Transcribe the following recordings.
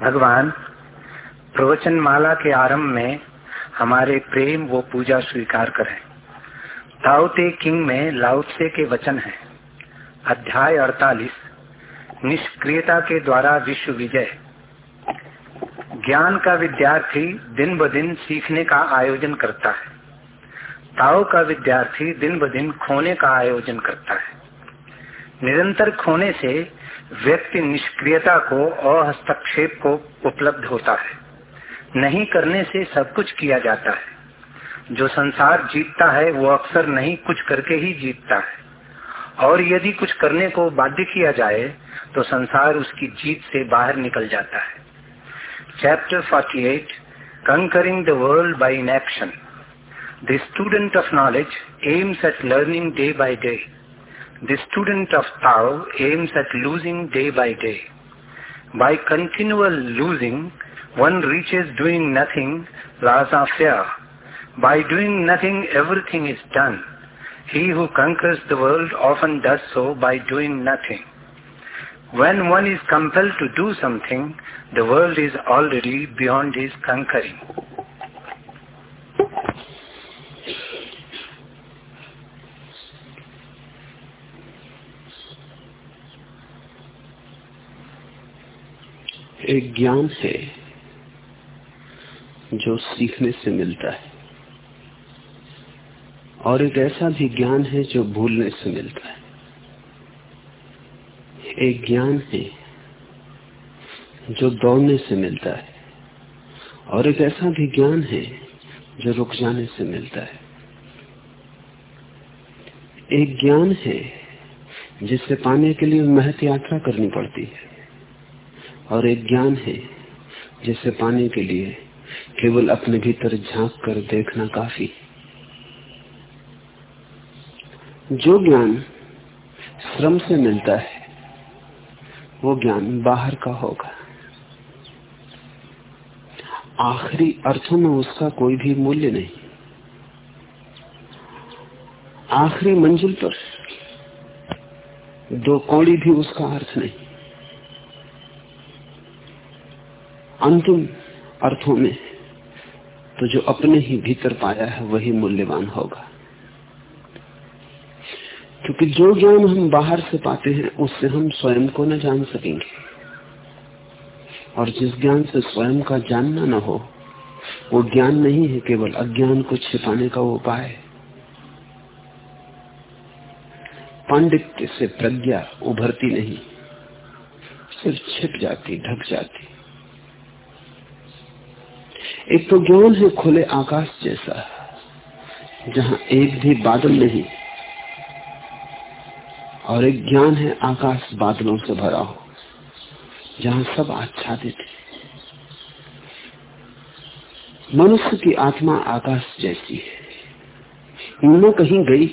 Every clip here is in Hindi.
भगवान प्रवचन माला के आरंभ में हमारे प्रेम वो पूजा स्वीकार करें। ताओते किंग में लाउत्से के वचन हैं। अध्याय 48 निष्क्रियता के द्वारा विश्व विजय। ज्ञान का विद्यार्थी दिन ब दिन सीखने का आयोजन करता है। ताओ का विद्यार्थी दिन ब दिन खोने का आयोजन करता है। निरंतर खोने से व्यक्ति निष्क्रियता को, अहस्तक्षेप को उपलब्ध होता है। नहीं करने से सब कुछ किया जाता है। जो संसार जीतता है, वो अक्सर नहीं कुछ करके ही जीतता है। और यदि कुछ करने को बाध्य किया जाए तो संसार उसकी जीत से बाहर निकल जाता है। Chapter 48 conquering the world by inaction the student of knowledge aims at learning day by day The student of Tao aims at losing day by day. By continual losing, one reaches doing nothing, laissez-faire. By doing nothing, everything is done. He who conquers the world often does so by doing nothing. When one is compelled to do something, the world is already beyond his conquering. एक ज्ञान है जो सीखने से मिलता है। और एक ऐसा भी ज्ञान है जो भूलने से मिलता है। एक ज्ञान है जो दौड़ने से मिलता है। और एक ऐसा भी ज्ञान है जो रुक जाने से मिलता है। एक ज्ञान है जिसे पाने के लिए महत यात्रा करनी पड़ती है। और एक ज्ञान है, जिसे पाने के लिए केवल अपने भीतर झाँक कर देखना काफ़ी जो ज्ञान श्रम से मिलता है, वो ज्ञान बाहर का होगा। आखिरी अर्थों में उसका कोई भी मूल्य नहीं। आखिरी मंजिल पर दो कौड़ी भी उसका अर्थ नहीं। अंतिम अर्थों में तो जो अपने ही भीतर पाया है, वही मूल्यवान होगा। क्योंकि जो ज्ञान हम बाहर से पाते हैं, उससे हम स्वयं को न जान सकेंगे। और जिस ज्ञान से स्वयं का जानना न हो, वो ज्ञान नहीं है केवल अज्ञान को छिपाने का उपाय। पांडित्य से प्रज्ञा उभरती नहीं, सिर्फ़ छिप जाती, ढक जाती। एक तो ज्ञान है खुले आकाश जैसा जहाँ एक भी बादल नहीं, और एक ज्ञान है आकाश बादलों से भरा हो, जहाँ सब आच्छादित है। मनुष्य की आत्मा आकाश जैसी है। न कहीं गई,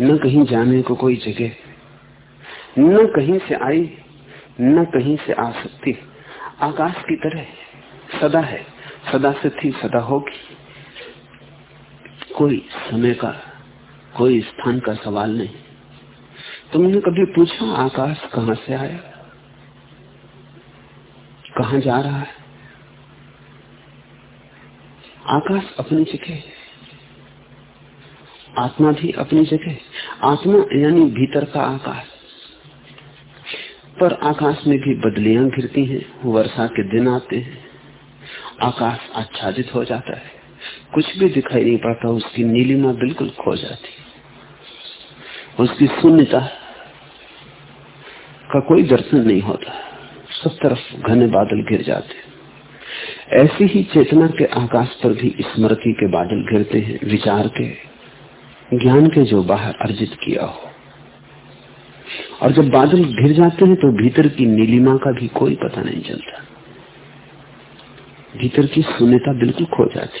न कहीं जाने को कोई जगह, न कहीं से आई, न कहीं से आ सकती। आकाश की तरह सदा है। सदा से थी, सदा होगी। कोई समय का, कोई स्थान का सवाल नहीं। तुमने कभी पूछा, आकाश कहाँ से आया? कहा जा रहा है? आकाश अपनी जगह। आत्मा भी अपनी जगह। आत्मा यानी भीतर का आकाश। पर आकाश में भी बदलियाँ घिरती हैं, वर्षा के दिन आते हैं। आकाश आच्छादित हो जाता है। कुछ भी दिखाई नहीं पड़ता, उसकी नीलिमा बिल्कुल खो जाती उसकी शून्यता का कोई दर्शन नहीं होता। सब तरफ़ घने बादल घिर जाते ऐसी ही चेतना के आकाश पर भी स्मृति के बादल घिरते हैं, विचार के, ज्ञान के जो बाहर अर्जित किया हो। और जब बादल घिर जाते हैं तो भीतर की नीलिमा का भी कोई पता नहीं चलता। भीतर की शून्यता बिल्कुल खो जाती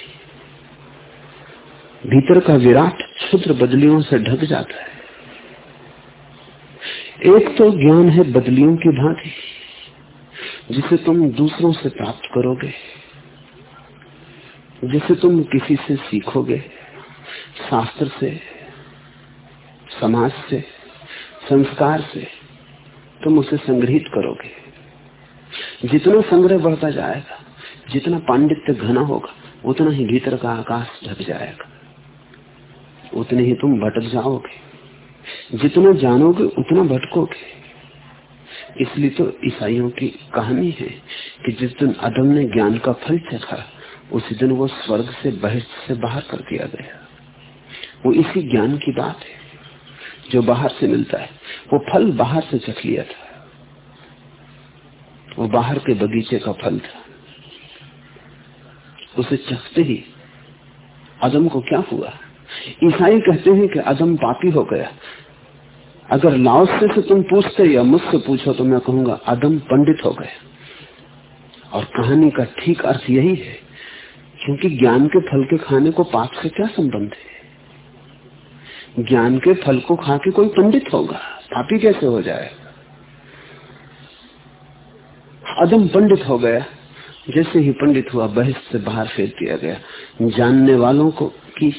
भीतर का विराट क्षुद्र बदलियों से ढक जाता है। एक तो ज्ञान है बदलियों की भांति, जिसे तुम दूसरों से प्राप्त करोगे, जिसे तुम किसी से सीखोगे, शास्त्र से, समाज से, संस्कार से, तुम उसे संग्रहित करोगे। जितना संग्रह बढ़ता जाएगा जितना पांडित्य घना होगा, उतना ही भीतर का आकाश ढक जाएगा। उतने ही तुम भटक जाओगे। जितना जानोगे, उतना भटकोगे। इसलिए तो ईसाइयों की कहानी है कि जिस दिन अदम ने ज्ञान का फल चखा, उसी दिन वो स्वर्ग से बहिष्ठ से बाहर कर दिया गया। वो इसी ज्ञान की बात है, जो बाहर से मिलता है। वो फल बाहर से चख लिया था। वो बाहर के बगीचे का फल था। उसे चखते ही अदम को क्या हुआ? ईसाई कहते हैं कि अदम पापी हो गया। अगर लाओसे से तुम पूछते या मुझसे पूछो तो मैं कहूँगा अदम पंडित हो गया। और कहानी का ठीक अर्थ यही है, क्योंकि ज्ञान के फल के खाने को पाप से क्या संबंध है? ज्ञान के फल को खा के कोई पंडित होगा, पापी कैसे हो जाए? अदम पंडित हो गया। जैसे ही पंडित हुआ, बहस से बाहर फेंक दिया गया। जानने वालों को की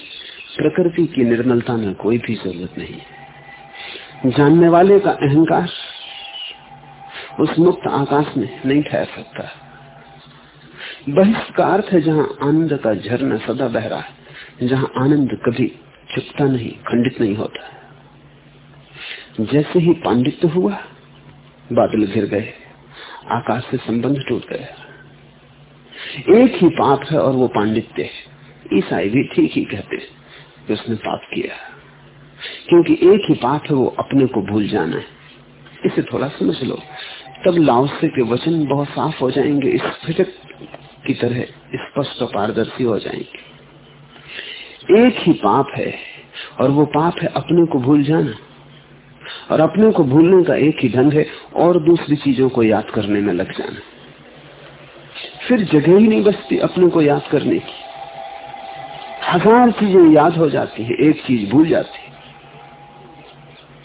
प्रकृति की निर्मलता में कोई भी ज़रूरत नहीं जानने वाले का अहंकार उस मुक्त आकाश में नहीं ठहर सकता। बहिष का अर्थ है जहाँ आनंद का झरना सदा बह रहा है, जहाँ आनंद कभी चुपता नहीं, खंडित नहीं होता। जैसे ही पांडित्य हुआ, बादल घिर गए, आकाश से संबंध टूट गया। एक ही पाप है और वो पांडित्य है। ईसाई भी ठीक ही कहते कि उसने पाप किया क्योंकि एक ही पाप है, वो अपने को भूल जाना है। इसे थोड़ा समझ लो। तब लाओसे के वचन बहुत साफ़ हो जाएँगे, इस फिटक की तरह स्पष्ट और पारदर्शी हो जाएँगे। एक ही पाप है और वो पाप है अपने को भूल जाना। और अपने को भूलने का एक ही ढंग है और दूसरी चीज़ों को याद करने में लग जाना। फिर जगह ही नहीं बचती अपने को याद करने की। हज़ार चीज़ें याद हो जाती है, एक चीज़ भूल जाती है।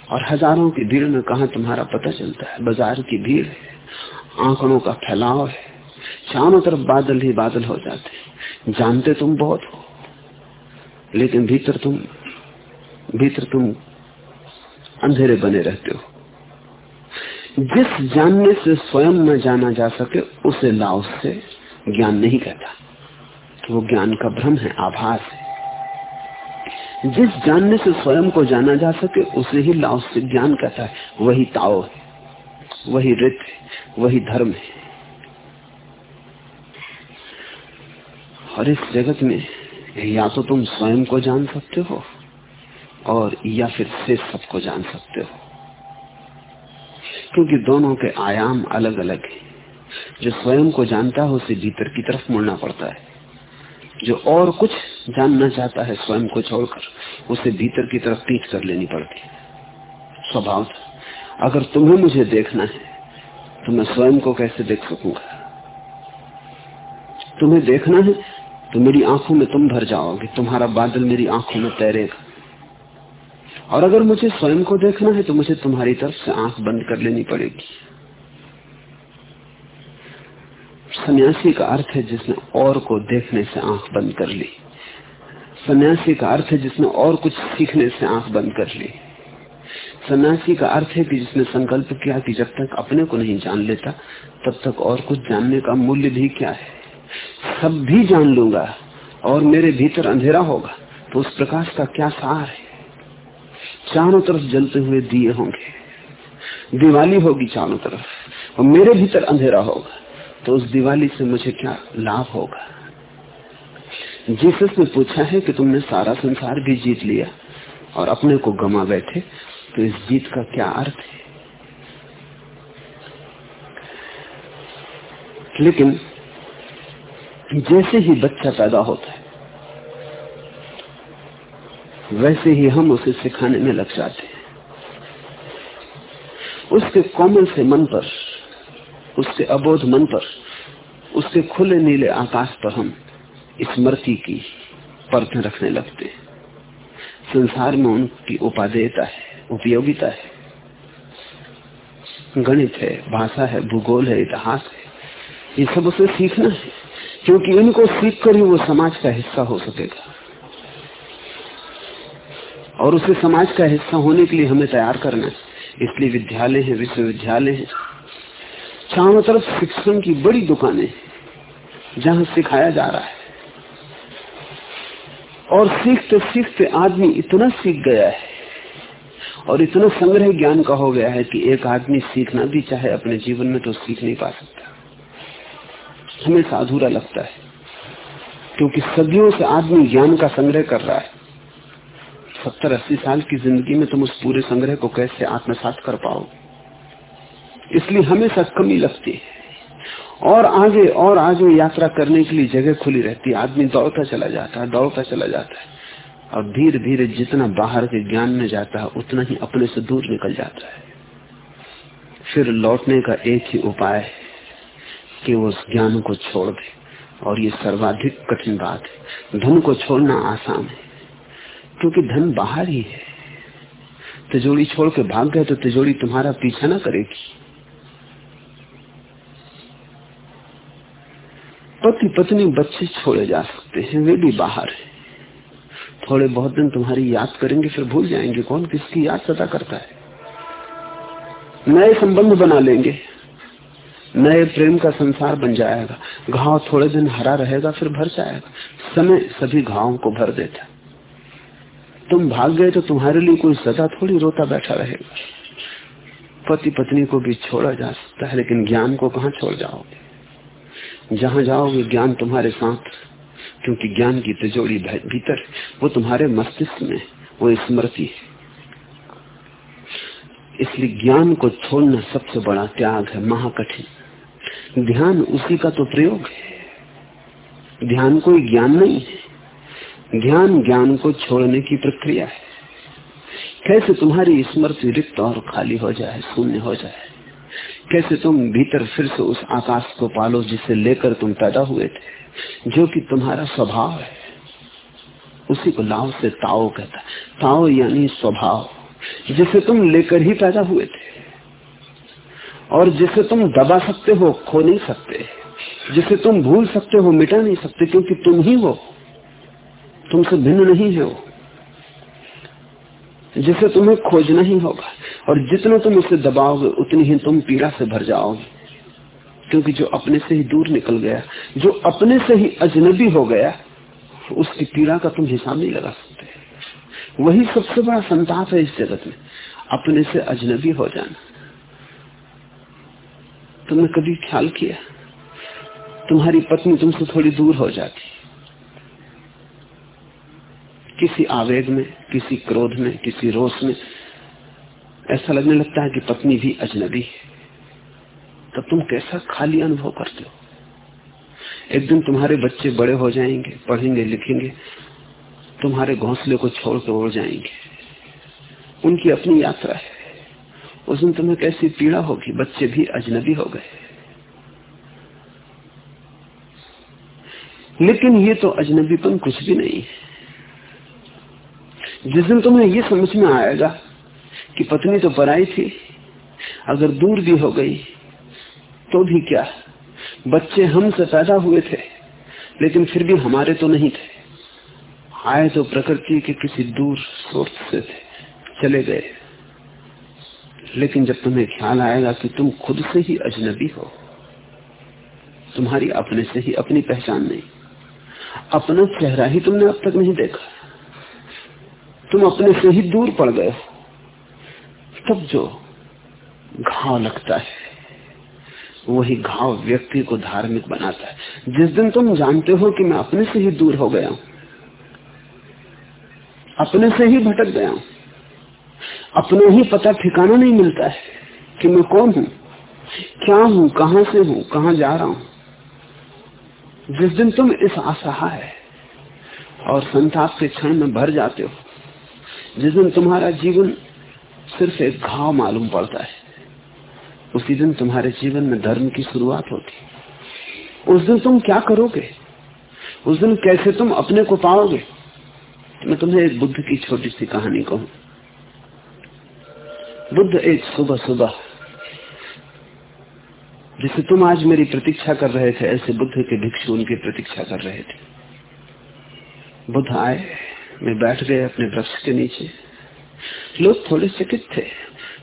और हज़ारों की भीड़ में कहा तुम्हारा पता चलता है? बाज़ार की भीड़ है, आंकड़ों का फैलाव है, चारों तरफ़ बादल ही बादल हो जाते जानते तुम बहुत हो, लेकिन भीतर तुम भीतर तुम अंधेरे बने रहते हो। जिस जानने से स्वयं न जाना जा सके, उसे लाओ से ज्ञान नहीं कहता वो ज्ञान का भ्रम है, आभास है। जिस जानने से स्वयं को जाना जा सके, उसे ही लाओ से ज्ञान कहता है। वही ताओ है, वही रित है, वही धर्म है। और इस जगत में या तो तुम स्वयं को जान सकते हो, और या फिर से सबको जान सकते हो। क्योंकि दोनों के आयाम अलग अलग हैं। जो स्वयं को जानता है, उसे भीतर की तरफ़ मुड़ना पड़ता है। जो और कुछ जानना चाहता है, स्वयं को छोड़कर, उसे भीतर की तरफ़ पीठ कर लेनी पड़ती है। स्वभाव अगर तुम्हें मुझे देखना है तो मैं स्वयं को कैसे देख सकूँगा? तुम्हें देखना है तो मेरी आँखों में तुम भर जाओगे, तुम्हारा बादल मेरी आँखों में तैरेगा। और अगर मुझे स्वयं को देखना है तो मुझे तुम्हारी तरफ़ से आँख बंद कर लेनी पड़ेगी। सन्यासी का अर्थ है जिसने और को देखने से आँख बंद कर ली। सन्यासी का अर्थ है जिसने और कुछ सीखने से आँख बंद कर ली। सन्यासी का अर्थ है कि जिसने संकल्प किया कि जब तक अपने को नहीं जान लेता, तब तक और कुछ जानने का मूल्य भी क्या है? सब भी जान लूँगा और मेरे भीतर अंधेरा होगा तो उस प्रकाश का क्या सार है? चारों तरफ़ जलते हुए दिए होंगे। दिवाली होगी चारों तरफ़। और मेरे भीतर अंधेरा होगा। तो उस दिवाली से मुझे क्या लाभ होगा? जीसस ने पूछा है कि तुमने सारा संसार भी जीत लिया और अपने को गमा बैठे तो इस जीत का क्या अर्थ है? लेकिन जैसे ही बच्चा पैदा होता है वैसे ही हम उसे सिखाने में लग जाते हैं। उसके कोमल से मन पर, उसके अबोध मन पर, उसके खुले नीले आकाश पर हम स्मृति की परतें रखने लगते संसार में उनकी उपादेयता है, उपयोगिता है। गणित है, भाषा है, भूगोल है, इतिहास है। ये सब उसे सीखना है, क्योंकि इनको सीख कर ही वो समाज का हिस्सा हो सकेगा। और उसे समाज का हिस्सा होने के लिए हमें तैयार करना है। इसलिए विद्यालय है, विश्वविद्यालय है। चारों तरफ़ शिक्षण की बड़ी दुकानें जहाँ सिखाया जा रहा है। और सीखते सीखते आदमी इतना सीख गया है और इतना संग्रह ज्ञान का हो गया है कि एक आदमी सीखना भी चाहे, अपने जीवन में तो सीख नहीं पा सकता। हमेशा अधूरा लगता है, क्योंकि सदियों से आदमी ज्ञान का संग्रह कर रहा है। सत्तर अस्सी साल की ज़िंदगी में तुम उस पूरे संग्रह को कैसे आत्मसात कर पाओ? इसलिए हमेशा कमी लगती है। और आगे और आगे यात्रा करने के लिए जगह खुली रहती है। आदमी दौड़ता चला जाता है, दौड़ता चला जाता है। और धीरे धीरे जितना बाहर के ज्ञान में जाता है, उतना ही अपने से दूर निकल जाता है। फिर लौटने का एक ही उपाय है कि वो उस ज्ञान को छोड़ दे। और ये सर्वाधिक कठिन बात है। धन को छोड़ना आसान है। क्योंकि धन बाहर ही है। तिजोड़ी छोड़ के भाग गए तो तिजोड़ी तुम्हारा पीछा ना करेगी। पति पत्नी बच्चे छोड़े जा सकते हैं, वे भी बाहर है। थोड़े बहुत दिन तुम्हारी याद करेंगे, फिर भूल जाएँगे कौन किसकी याद सदा करता है। नए संबंध बना लेंगे। नए प्रेम का संसार बन जाएगा। घाव थोड़े दिन हरा रहेगा, फिर भर जाएगा। समय सभी घावों को भर देता तुम भाग गए तो तुम्हारे लिए कोई सदा थोड़ी रोता बैठा रहेगा। पति पत्नी को भी छोड़ा जा सकता है, लेकिन ज्ञान को कहा छोड़ जाओगे? जहाँ जाओगे, ज्ञान तुम्हारे साथ, क्योंकि ज्ञान की तिजोड़ी भीतर वो तुम्हारे मस्तिष्क में वो स्मृति है। इसलिए ज्ञान को छोड़ना सबसे बड़ा त्याग है, महाकठिन। ध्यान उसी का तो प्रयोग है। ध्यान कोई ज्ञान नहीं है। ध्यान ज्ञान को छोड़ने की प्रक्रिया है। कैसे तुम्हारी स्मृति रिक्त और खाली हो जाए, शून्य हो जाए? कैसे तुम भीतर फिर से उस आकाश को पालो जिसे लेकर तुम पैदा हुए थे, जो कि तुम्हारा स्वभाव है? उसी को लाव से ताओ कहता है। ताओ यानी स्वभाव, जिसे तुम लेकर ही पैदा हुए थे। और जिसे तुम दबा सकते हो, खो नहीं सकते। जिसे तुम भूल सकते हो, मिटा नहीं सकते, क्योंकि तुम ही हो। तुमसे भिन्न नहीं है। वो जिसे तुम्हें खोजना ही होगा। और जितना तुम उसे दबाओगे, उतनी ही तुम पीड़ा से भर जाओगे। क्योंकि जो अपने से ही दूर निकल गया, जो अपने से ही अजनबी हो गया, उसकी पीड़ा का तुम हिसाब नहीं लगा सकते। वही सबसे बड़ा संताप है इस जगत में, अपने से अजनबी हो जाना। तुमने कभी ख्याल किया? तुम्हारी पत्नी तुमसे थोड़ी दूर हो जाती। किसी आवेग में, किसी क्रोध में, किसी रोष में, ऐसा लगने लगता है कि पत्नी भी अजनबी है। तब तुम कैसा खाली अनुभव करते हो? एक दिन तुम्हारे बच्चे बड़े हो जाएँगे, पढ़ेंगे, लिखेंगे, तुम्हारे घोंसले को छोड़ के उड़ जाएँगे। उनकी अपनी यात्रा है। उस दिन तुम्हें कैसी पीड़ा होगी? बच्चे भी अजनबी हो गए। लेकिन ये तो अजनबीपन कुछ भी नहीं है। जिस दिन तुम्हें ये समझ में आएगा कि पत्नी तो पराई थी, अगर दूर भी हो गई तो भी क्या? बच्चे हमसे पैदा हुए थे, लेकिन फिर भी हमारे तो नहीं थे। आए तो प्रकृति के किसी दूर सोर्स से थे, चले गए। लेकिन जब तुम्हें ख्याल आएगा कि तुम खुद से ही अजनबी हो, तुम्हारी अपने से ही अपनी पहचान नहीं। अपना चेहरा ही तुमने अब तक नहीं देखा। तुम अपने से ही दूर पड़ गए तब जो घाव लगता है, वही घाव व्यक्ति को धार्मिक बनाता है। जिस दिन तुम जानते हो कि मैं अपने से ही दूर हो गया हूँ, अपने से ही भटक गया हूँ, अपने ही पता ठिकाना नहीं मिलता है कि मैं कौन हूँ, क्या हूँ, कहाँ से हूँ, कहाँ जा रहा हूँ। जिस दिन तुम इस असहाय और संताप के क्षण में भर जाते हो जिस दिन तुम्हारा जीवन सिर्फ़ एक घाव मालूम पड़ता है, उसी दिन तुम्हारे जीवन में धर्म की शुरुआत होती उस दिन तुम क्या करोगे? उस दिन कैसे तुम अपने को पाओगे? मैं तुम्हें एक बुद्ध की छोटी सी कहानी कहूँ। बुद्ध एक सुबह सुबह, जिसे तुम आज मेरी प्रतीक्षा कर रहे थे, ऐसे बुद्ध के भिक्षु उनकी प्रतीक्षा कर रहे थे। बुद्ध आए मैं बैठ गए अपने वृक्ष के नीचे। लोग थोड़े चकित थे,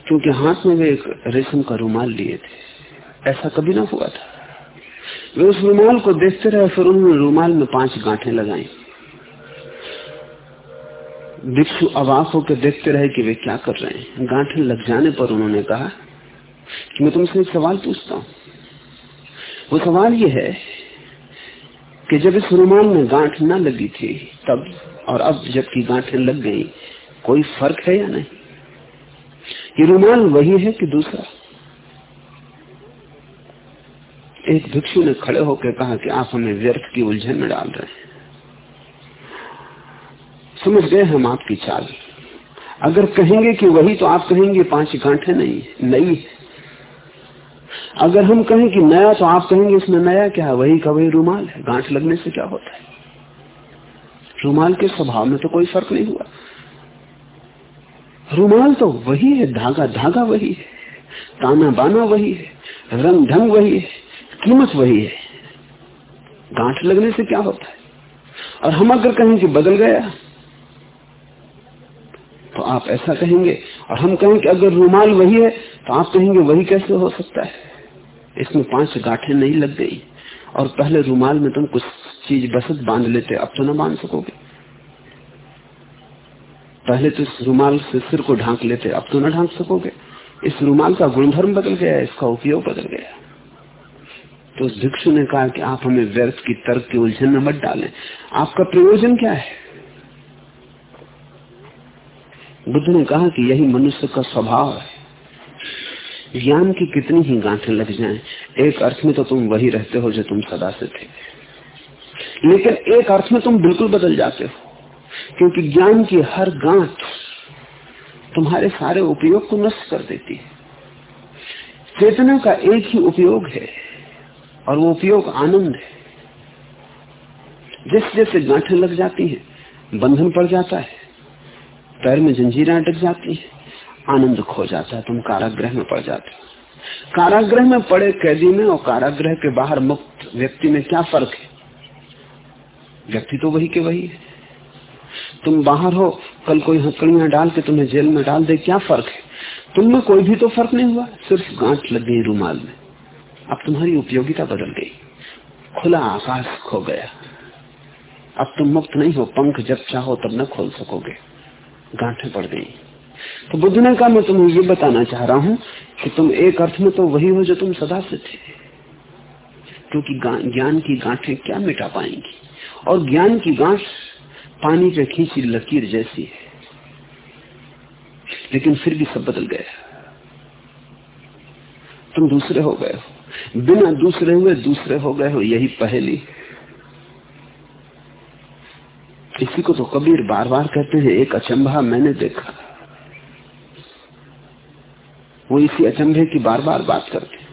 क्योंकि हाथ में वे एक रेशम का रुमाल लिए थे। ऐसा कभी ना हुआ था। वे उस रुमाल को देखते रहे, फिर उन्होंने रुमाल में पाँच गांठें लगाई। भिक्षु अवाक होकर देखते रहे कि वे क्या कर रहे हैं। गांठें लग जाने पर उन्होंने कहा, कि मैं तुमसे एक सवाल पूछता हूँ। वो सवाल ये है कि जब इस रुमाल में गांठ न लगी थी, तब और अब जबकि गांठें लग गई, कोई फ़र्क है या नहीं? ये रुमाल वही है कि दूसरा? एक भिक्षु ने खड़े होकर कहा कि आप हमें व्यर्थ की उलझन में डाल रहे हैं। समझ गए हम आपकी चाल। अगर कहेंगे कि वही तो आप कहेंगे पाँच गांठे नहीं, नई अगर हम कहें कि नया तो आप कहेंगे इसमें नया क्या है वही का वही रूमाल है। गांठ लगने से क्या होता है? रूमाल के स्वभाव में तो कोई फ़र्क नहीं हुआ। रूमाल तो वही है धागा धागा वही है ताना बाना वही है रंग ढंग वही है, कीमत वही है। गांठ लगने से क्या होता है? और हम अगर कहें कि बदल गया तो आप ऐसा कहेंगे, और हम कहें कि अगर रूमाल वही है तो आप कहेंगे वही कैसे हो सकता है? इसमें पाँच गांठें नहीं लग गई, और पहले रूमाल में तुम कुछ चीज़ बसत बाँध लेते अब तो ना बाँध सकोगे। पहले तो इस रूमाल से सिर को ढांक लेते अब तो ना ढांक सकोगे। इस रूमाल का गुणधर्म बदल गया इसका उपयोग बदल गया। तो भिक्षु ने कहा कि आप हमें व्यर्थ की तर्क की उलझन में मत डालें। आपका प्रयोजन क्या है? बुद्ध ने कहा कि यही मनुष्य का स्वभाव है। ज्ञान की कितनी ही गांठें लग जाएँ, एक अर्थ में तो तुम वही रहते हो जो तुम सदा से थे। लेकिन एक अर्थ में तुम बिल्कुल बदल जाते हो, क्योंकि ज्ञान की हर गांठ तुम्हारे सारे उपयोग को नष्ट कर देती है। चेतना का एक ही उपयोग है, और वो उपयोग आनंद है। जैसे जैसे गांठें लग जाती हैं, बंधन पड़ जाता है, पैर में जंजीरें अटक जाती है, आनंद खो जाता है, तुम कारागृह में पड़ जाते हो। कारागृह में पड़े कैदी में और कारागृह के बाहर मुक्त व्यक्ति में क्या फ़र्क है? व्यक्ति तो वही के वही है। तुम बाहर हो, कल कोई हथकड़ियाँ डाल के तुम्हें जेल में डाल दे, क्या फ़र्क है? तुम में कोई भी तो फ़र्क नहीं हुआ, सिर्फ़ गांठ लग गई रूमाल में। अब तुम्हारी उपयोगिता बदल गई। खुला आकाश खो गया। अब तुम मुक्त नहीं हो, पंख जब चाहो तब न खोल सकोगे। गांठें पड़ गई। तो बुद्ध ने कहा मैं तुम्हें ये बताना चाह रहा हूँ कि तुम एक अर्थ में तो वही हो जो तुम सदा से थे। क्योंकि ज्ञान की गांठें क्या मिटा पाएँगी? और ज्ञान की गांठ पानी पे खींची लकीर जैसी है। लेकिन फिर भी सब बदल गया। तुम दूसरे हो गए हो। बिना दूसरे हुए दूसरे हो गए हो, यही पहली। इसी को तो कबीर बार बार कहते हैं, एक अचंभा मैंने देखा। वो इसी अचंभे की बार बार बात करते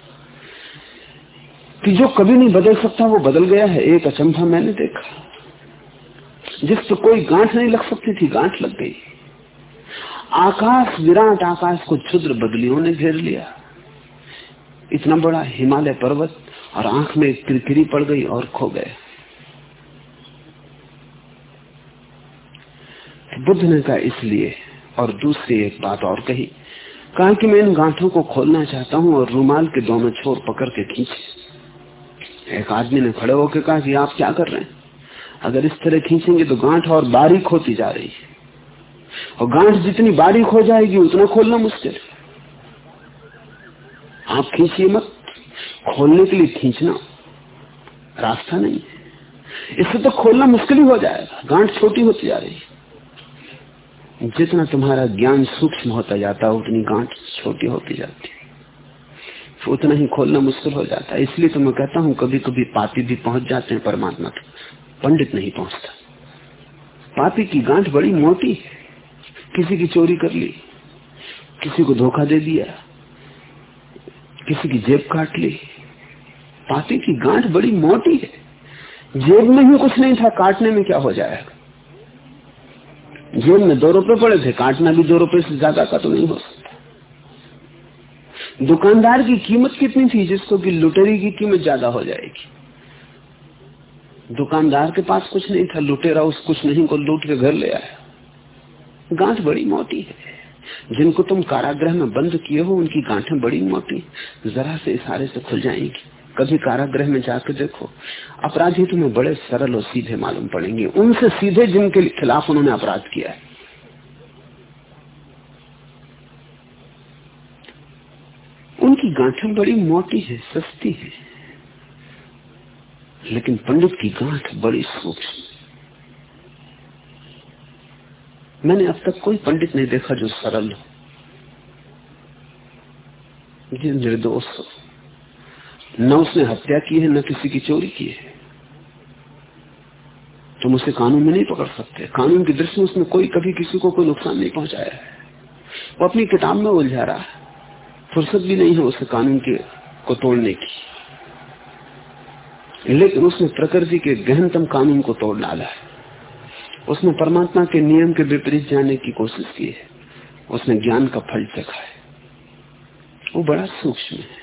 कि जो कभी नहीं बदल सकता, वो बदल गया है। एक अचंभा मैंने देखा। जिस पर कोई गांठ नहीं लग सकती थी, गांठ लग गई। आकाश विराट आकाश को क्षुद्र बदलियों ने घेर लिया। इतना बड़ा हिमालय पर्वत और आँख में किरकिरी पड़ गई और खो गए। बुद्ध ने कहा, इसलिए। और दूसरी एक बात और कही। कहा कि मैं इन गांठों को खोलना चाहता हूँ और रूमाल के दोनों छोर पकड़ के खींचे। एक आदमी ने खड़े होकर कहा कि आप क्या कर रहे हैं? अगर इस तरह खींचेंगे तो गांठ और बारीक होती जा रही है। और गांठ जितनी बारीक हो जाएगी, उतना खोलना मुश्किल आप खींचिए मत। खोलने के लिए खींचना रास्ता नहीं है। इससे तो खोलना मुश्किल ही हो जाएगा। गांठ छोटी होती जा रही है। जितना तुम्हारा ज्ञान सूक्ष्म होता जाता है उतनी गांठ छोटी होती जाती है। उतना ही खोलना मुश्किल हो जाता है। इसलिए तो मैं कहता हूँ कभी कभी पापी भी पहुँच जाते हैं परमात्मा तक। पंडित नहीं पहुँचता। पापी की गांठ बड़ी मोटी है। किसी की चोरी कर ली, किसी को धोखा दे दिया, किसी की जेब काट ली। पापी की गांठ बड़ी मोटी है। जेब में ही कुछ नहीं था, काटने में क्या हो जाएगा? जेब में दो रुपए पड़े थे, काटना भी दो रुपए से ज़्यादा का तो नहीं हो सकता। दुकानदार की कीमत कितनी थी, जिसको कि लुटेरी की कीमत ज़्यादा हो जाएगी? दुकानदार के पास कुछ नहीं था, लुटेरा उस कुछ नहीं को लूट के घर ले आया। गांठ बड़ी मोटी है। जिनको तुम कारागृह में बंद किए हो, उनकी गांठें बड़ी मोटी जरा से इशारे से खुल जाएँगी। कभी कारागृह में जाकर देखो, अपराधी तुम्हें बड़े सरल और सीधे मालूम पड़ेंगे। उनसे सीधे जिनके खिलाफ उन्होंने अपराध किया है। उनकी गांठें बड़ी मोटी है, सस्ती है। लेकिन पंडित की गांठ बड़ी सूक्ष्म मैंने अब तक कोई पंडित नहीं देखा जो सरल हो। जो निर्दोष हो न उसने हत्या की है, न किसी की चोरी की है। तुम उसे कानून में नहीं पकड़ सकते। कानून की दृष्टि में उसने कोई, कभी किसी को कोई नुकसान नहीं पहुँचाया है। वो अपनी किताब में उलझा रहा है। फुर्सत भी नहीं है उसे कानून के, को तोड़ने की। लेकिन उसने प्रकृति के गहनतम कानून को तोड़ डाला है। उसने परमात्मा के नियम के विपरीत जाने की कोशिश की है। उसने ज्ञान का फल चखा है। वो बड़ा सूक्ष्म है।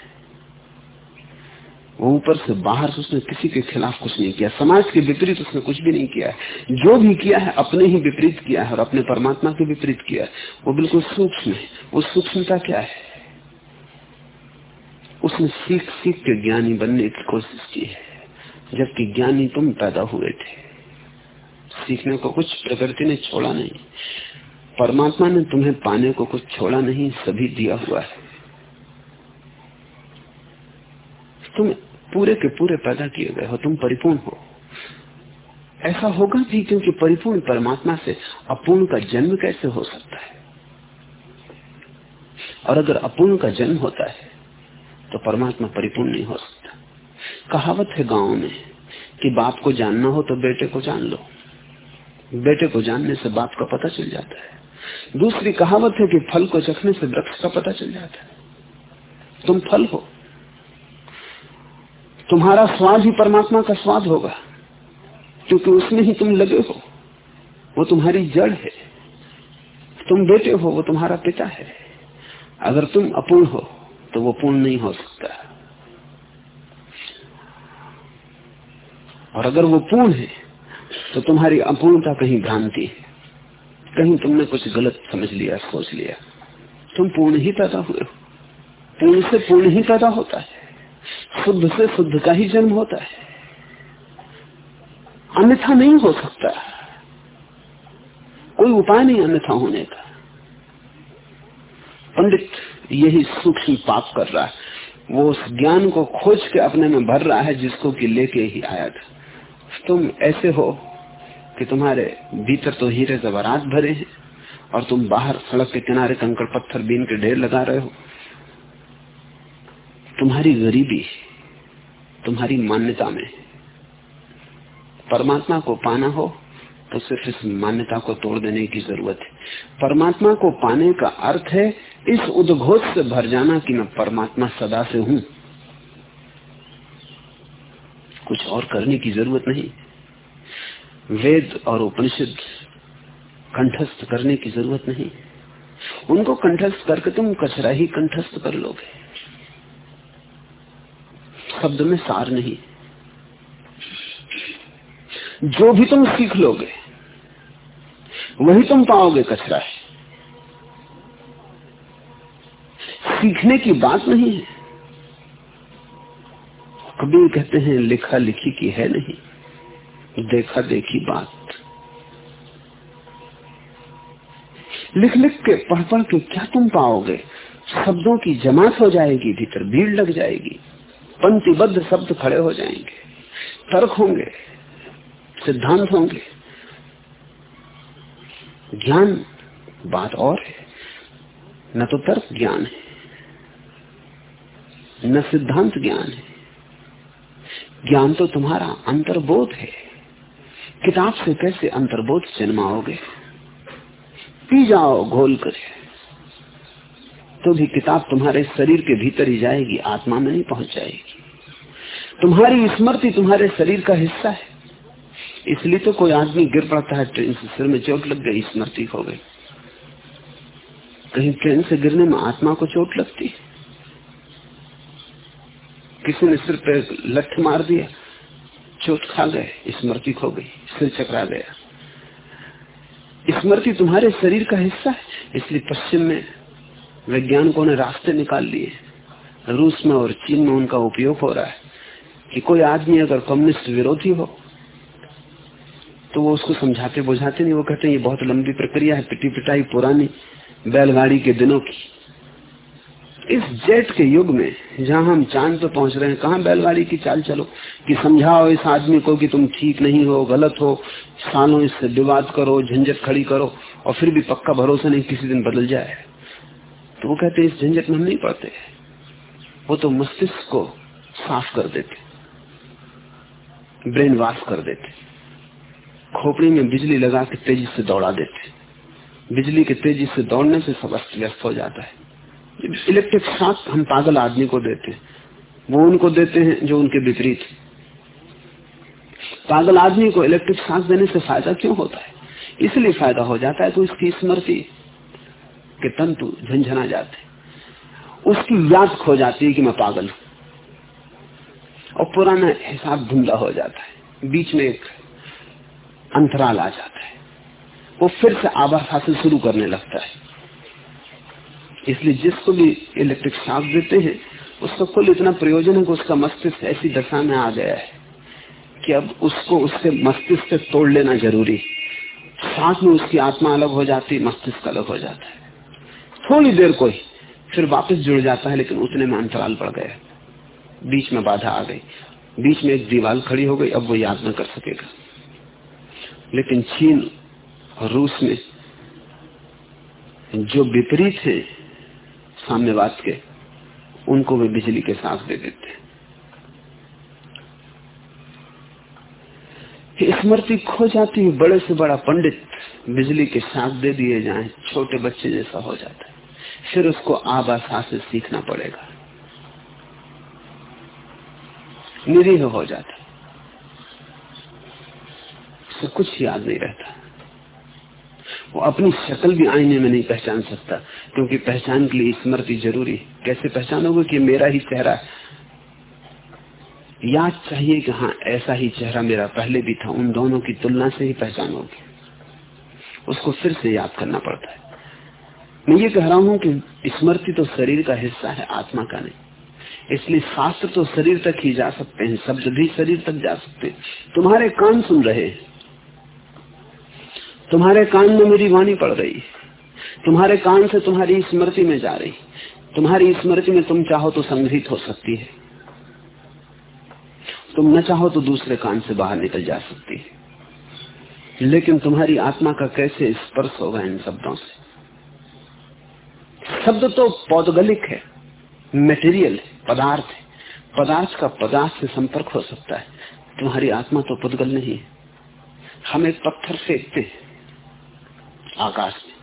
वो ऊपर से बाहर से उसने किसी के खिलाफ कुछ नहीं किया। समाज के विपरीत उसने कुछ भी नहीं किया है। जो भी किया है, अपने ही विपरीत किया है और अपने परमात्मा के विपरीत किया है। वो बिल्कुल सूक्ष्म है। वो सूक्ष्मता क्या है? उसने सीख सीख के ज्ञानी बनने की कोशिश की है। जबकि ज्ञानी तुम पैदा हुए थे। सीखने को कुछ प्रकृति ने छोड़ा नहीं। परमात्मा ने तुम्हें पाने को कुछ छोड़ा नहीं, सभी दिया हुआ है। तुम पूरे के पूरे पैदा किए गए हो, तुम परिपूर्ण हो। ऐसा होगा भी क्योंकि परिपूर्ण परमात्मा से अपूर्ण का जन्म कैसे हो सकता है? और अगर अपूर्ण का जन्म होता है तो परमात्मा परिपूर्ण नहीं हो सकता। कहावत है गाँव में कि बाप को जानना हो तो बेटे को जान लो। बेटे को जानने से बाप का पता चल जाता है। दूसरी कहावत है कि फल को चखने से वृक्ष का पता चल जाता है। तुम फल हो। तुम्हारा स्वाद ही परमात्मा का स्वाद होगा, क्योंकि उसमें ही तुम लगे हो। वो तुम्हारी जड़ है। तुम बेटे हो, वो तुम्हारा पिता है। अगर तुम अपूर्ण हो तो वो पूर्ण नहीं हो सकता और अगर वो पूर्ण है तो तुम्हारी अपूर्णता कहीं भ्रांति है। कहीं तुमने कुछ गलत समझ लिया, सोच लिया। तुम पूर्ण ही पैदा हुए हो। पूर्ण से पूर्ण ही पैदा होता है। शुद्ध से शुद्ध का ही जन्म होता है। अन्यथा नहीं हो सकता। कोई उपाय नहीं अन्यथा होने का। पंडित यही सूक्ष्म पाप कर रहा है। वो उस ज्ञान को खोज के अपने में भर रहा है जिसको कि लेके ही आया था। तुम ऐसे हो कि तुम्हारे भीतर तो हीरे जवारात भरे हैं और तुम बाहर सड़क के किनारे कंकड़ पत्थर, बीन के ढेर लगा रहे हो। तुम्हारी गरीबी, तुम्हारी मान्यता में परमात्मा को पाना हो तो सिर्फ़ इस मान्यता को तोड़ देने की ज़रूरत है। परमात्मा को पाने का अर्थ है, इस उद्घोष से भर जाना कि मैं परमात्मा सदा से हूँ। कुछ और करने की ज़रूरत नहीं। वेद और उपनिषद कंठस्थ करने की ज़रूरत नहीं। उनको कंठस्थ करके तुम कचरा ही कंठस्थ कर लोगे। शब्द में सार नहीं। जो भी तुम सीख लोगे, वही तुम पाओगे कचरा है। सीखने की बात नहीं है। कबीर कहते हैं लिखा लिखी की है नहीं देखा देखी बात। लिख लिख के पढ़ पढ़ के क्या तुम पाओगे? शब्दों की जमात हो जाएगी, भीतर भीड़ लग जाएगी, पंक्तिबद्ध शब्द खड़े हो जाएँगे, तर्क होंगे। सिद्धांत होंगे। ज्ञान बात और है। न तो तर्क ज्ञान है, न सिद्धांत ज्ञान है। ज्ञान तो तुम्हारा अंतर्बोध है। किताब से कैसे अंतर्बोध जन्माओगे पी जाओ घोल कर। तो भी किताब तुम्हारे शरीर के भीतर ही जाएगी, आत्मा में नहीं पहुँच जाएगी। तुम्हारी स्मृति तुम्हारे शरीर का हिस्सा है। इसलिए तो कोई आदमी गिर पड़ता है, ट्रेन से सिर में चोट लग गई स्मृति हो गई। कहीं ट्रेन से गिरने में आत्मा को चोट लगती किसी ने सिर पे लठ मार दिया, चोट खा गए स्मृति खो गई, सिर चकरा गया। स्मृति तुम्हारे शरीर का हिस्सा है, इसलिए पश्चिम में वैज्ञानिकों ने रास्ते निकाल लिए। रूस में और चीन में उनका उपयोग हो रहा है कि कोई आदमी अगर कम्युनिस्ट विरोधी हो तो वो उसको समझाते बुझाते नहीं, वो कहते हैं, ये बहुत लंबी प्रक्रिया है, पिटी पिटाई पुरानी बैलगाड़ी के दिनों की। इस जेट के युग में, जहाँ हम चाँद पे पहुँच रहे हैं, कहा बैलगाड़ी की चाल चलो? कि समझाओ इस आदमी को कि तुम ठीक नहीं हो, गलत हो, सालों इससे विवाद करो, झंझट खड़ी करो, और फिर भी पक्का भरोसा नहीं किसी दिन बदल जाए। तो वो कहते इस झंझट में हम नहीं पड़ते। वो तो मस्तिष्क को साफ़ कर देते ब्रेन वॉश कर देते। खोपड़ी में बिजली लगा के तेज़ी से दौड़ा देते बिजली के तेज़ी से दौड़ने से सब अस्त व्यस्त हो जाता है। इलेक्ट्रिक शॉक हम पागल आदमी को देते हैं, वो उनको देते हैं जो उनके विपरीत पागल आदमी को इलेक्ट्रिक शॉक देने से फ़ायदा क्यों होता है? इसलिए फ़ायदा हो जाता है तो इसकी स्मृति के तंतु झंझना जाते उसकी याद खो जाती है कि मैं पागल हूँ। और पुराना हिसाब धुंधला हो जाता है। बीच में एक अंतराल आ जाता है। वो फिर से आवास हासिल शुरू करने लगता है। इसलिए जिसको भी इलेक्ट्रिक शॉक देते हैं, उसका कुल इतना प्रयोजन है कि उसका मस्तिष्क ऐसी दशा में आ गया है कि अब उसको उसके मस्तिष्क से तोड़ लेना ज़रूरी साथ में उसकी आत्मा अलग हो जाती मस्तिष्क अलग हो जाता है। थोड़ी देर कोई फिर वापस जुड़ जाता है, लेकिन उतने में अंतराल पड़ गया। बीच में बाधा आ गई। बीच में एक दीवार खड़ी हो गई, अब वो याद न कर सकेगा। लेकिन चीन और रूस में जो विपरीत है साम्यवाद के, उनको वे बिजली के साथ दे देते स्मृति खो जाती है बड़े से बड़ा पंडित बिजली के साथ दे दिए जाए, छोटे बच्चे जैसा हो जाता है। फिर उसको आबासा से सीखना पड़ेगा। निरीह हो जाता उसे कुछ याद नहीं रहता। वो अपनी शक्ल भी आईने में नहीं पहचान सकता, क्योंकि पहचान के लिए स्मृति ज़रूरी है। कैसे पहचानोगे कि मेरा ही चेहरा याद चाहिए कि हाँ ऐसा ही चेहरा मेरा पहले भी था, उन दोनों की तुलना से ही पहचानोगे। उसको फिर से याद करना पड़ता है। मैं ये कह रहा हूँ कि स्मृति तो शरीर का हिस्सा है, आत्मा का नहीं। इसलिए शास्त्र तो शरीर तक ही जा सकते हैं, शब्द भी शरीर तक जा सकते हैं। तुम्हारे कान सुन रहे हैं। तुम्हारे कान में मेरी वाणी पड़ रही तुम्हारे कान से तुम्हारी स्मृति में जा रही। तुम्हारी स्मृति में तुम चाहो तो संग्रहित हो सकती है। तुम न चाहो तो दूसरे कान से बाहर निकल जा सकती है। लेकिन तुम्हारी आत्मा का कैसे स्पर्श होगा इन शब्दों से? शब्द तो पौधगलिक है मेटेरियल है, पदार्थ है। पदार्थ का पदार्थ से संपर्क हो सकता है। तुम्हारी आत्मा तो पुद्गल नहीं है। हम एक पत्थर फेंकते हैं। आकाश में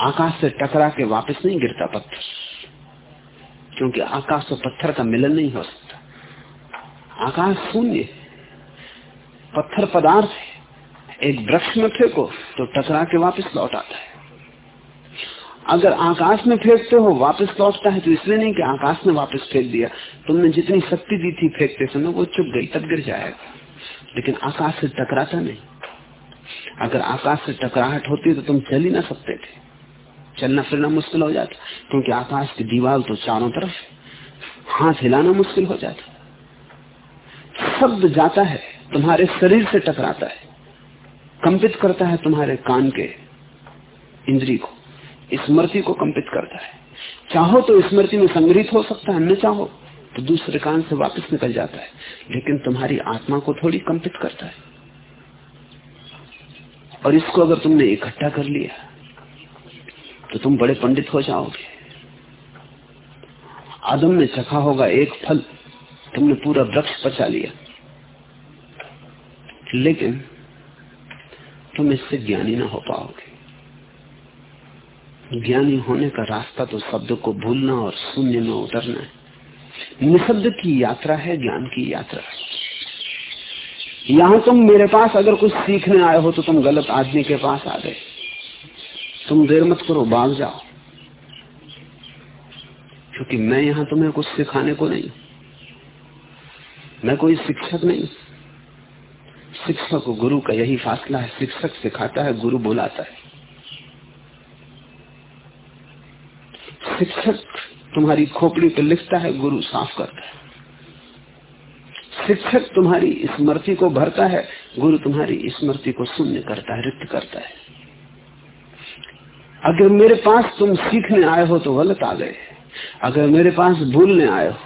आकाश से टकरा के वापस नहीं गिरता पत्थर। क्योंकि आकाश और पत्थर का मिलन नहीं हो सकता। आकाश शून्य पत्थर पदार्थ है। एक वृक्ष में फेंको तो टकरा के वापस लौट आता है। अगर आकाश में फेंकते हो, वापस लौटता है तो इसलिए नहीं कि आकाश में वापस फेंक दिया। तुमने जितनी शक्ति दी थी फेंकते समय, वो चुप गई, तब गिर जाएगा। लेकिन आकाश से टकराता नहीं। अगर आकाश से टकराहट होती तो तुम चल ही ना सकते थे। चलना फिरना मुश्किल हो जाता, क्योंकि आकाश की दीवार तो चारों तरफ़ हाथ हिलाना मुश्किल हो जाता। शब्द जाता है, तुम्हारे शरीर से टकराता है। कंपित करता है तुम्हारे कान के इंद्री को स्मृति को कंपित करता है। चाहो तो स्मृति में संग्रहित हो सकता है, न चाहो तो दूसरे कान से वापस निकल जाता है। लेकिन तुम्हारी आत्मा को थोड़ी कंपित करता है। और इसको अगर तुमने इकट्ठा कर लिया तो तुम बड़े पंडित हो जाओगे। आदम ने चखा होगा, एक फल तुमने पूरा वृक्ष पचा लिया। लेकिन तुम इससे ज्ञानी ना हो पाओगे। ज्ञानी होने का रास्ता तो शब्द को भूलना और शून्य में उतरना है। निशब्द की यात्रा है, ज्ञान की यात्रा है। यहाँ तुम मेरे पास अगर कुछ सीखने आए हो तो तुम गलत आदमी के पास आ गए। तुम देर मत करो, भाग जाओ। क्योंकि मैं यहाँ तुम्हें कुछ सिखाने को नहीं। मैं कोई शिक्षक नहीं। शिक्षक गुरु का यही फासला है। शिक्षक सिखाता है, गुरु बुलाता है। शिक्षक तुम्हारी खोपड़ी पर लिखता है, गुरु साफ़ करता है। शिक्षक तुम्हारी स्मृति को भरता है, गुरु तुम्हारी स्मृति को शून्य करता है, रिक्त करता है। अगर मेरे पास तुम सीखने आए हो तो गलत आ गए। अगर मेरे पास भूलने आए हो,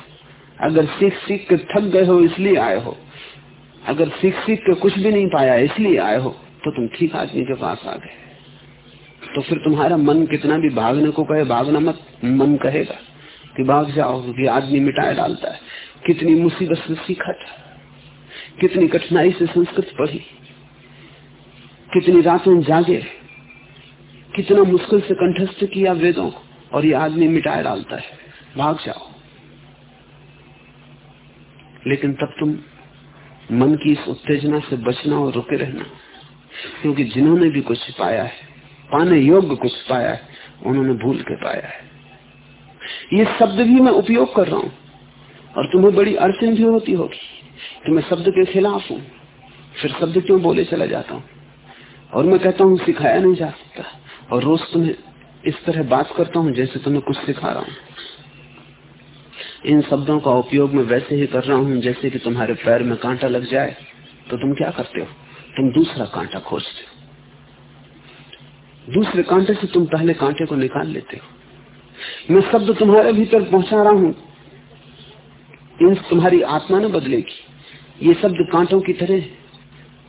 अगर सीख सीख के थक गए हो इसलिए आए हो, अगर सीख सीख के कुछ भी नहीं पाया इसलिए आए हो तो तुम ठीक आदमी के पास आ गए। तो फिर तुम्हारा मन कितना भी भागने को कहे, भागना मत, मन कहेगा कि भाग जाओ, क्योंकि आदमी मिटाए डालता है। कितनी मुसीबत से सीखा था, कितनी कठिनाई से संस्कृत पढ़ी, कितनी रातों जागे, कितना मुश्किल से कंठस्थ किया वेदों को, और ये आदमी मिटाए डालता है, भाग जाओ। लेकिन तब तुम मन की इस उत्तेजना से बचना और रुके रहना, क्योंकि जिन्होंने भी कुछ पाया है, पाने योग्य कुछ पाया है, उन्होंने भूल के पाया है। ये शब्द भी मैं उपयोग कर रहा हूँ। और तुम्हें बड़ी अड़चन भी होती होगी कि मैं शब्द के खिलाफ हूँ। फिर शब्द क्यों बोले चला जाता हूँ? और मैं कहता हूँ, सिखाया नहीं जा सकता। और रोज तुम्हें इस तरह बात करता हूँ जैसे तुम्हें कुछ सिखा रहा हूँ। इन शब्दों का उपयोग मैं वैसे ही कर रहा हूँ जैसे कि तुम्हारे पैर में कांटा लग जाए तो तुम क्या करते हो? तुम दूसरा कांटा खोजते हो। दूसरे कांटे से तुम पहले कांटे को निकाल लेते हो। मैं शब्द तुम्हारे भीतर पहुँचा रहा हूँ इन तुम्हारी आत्मा न बदलेगी। ये शब्द कांटों की तरह है।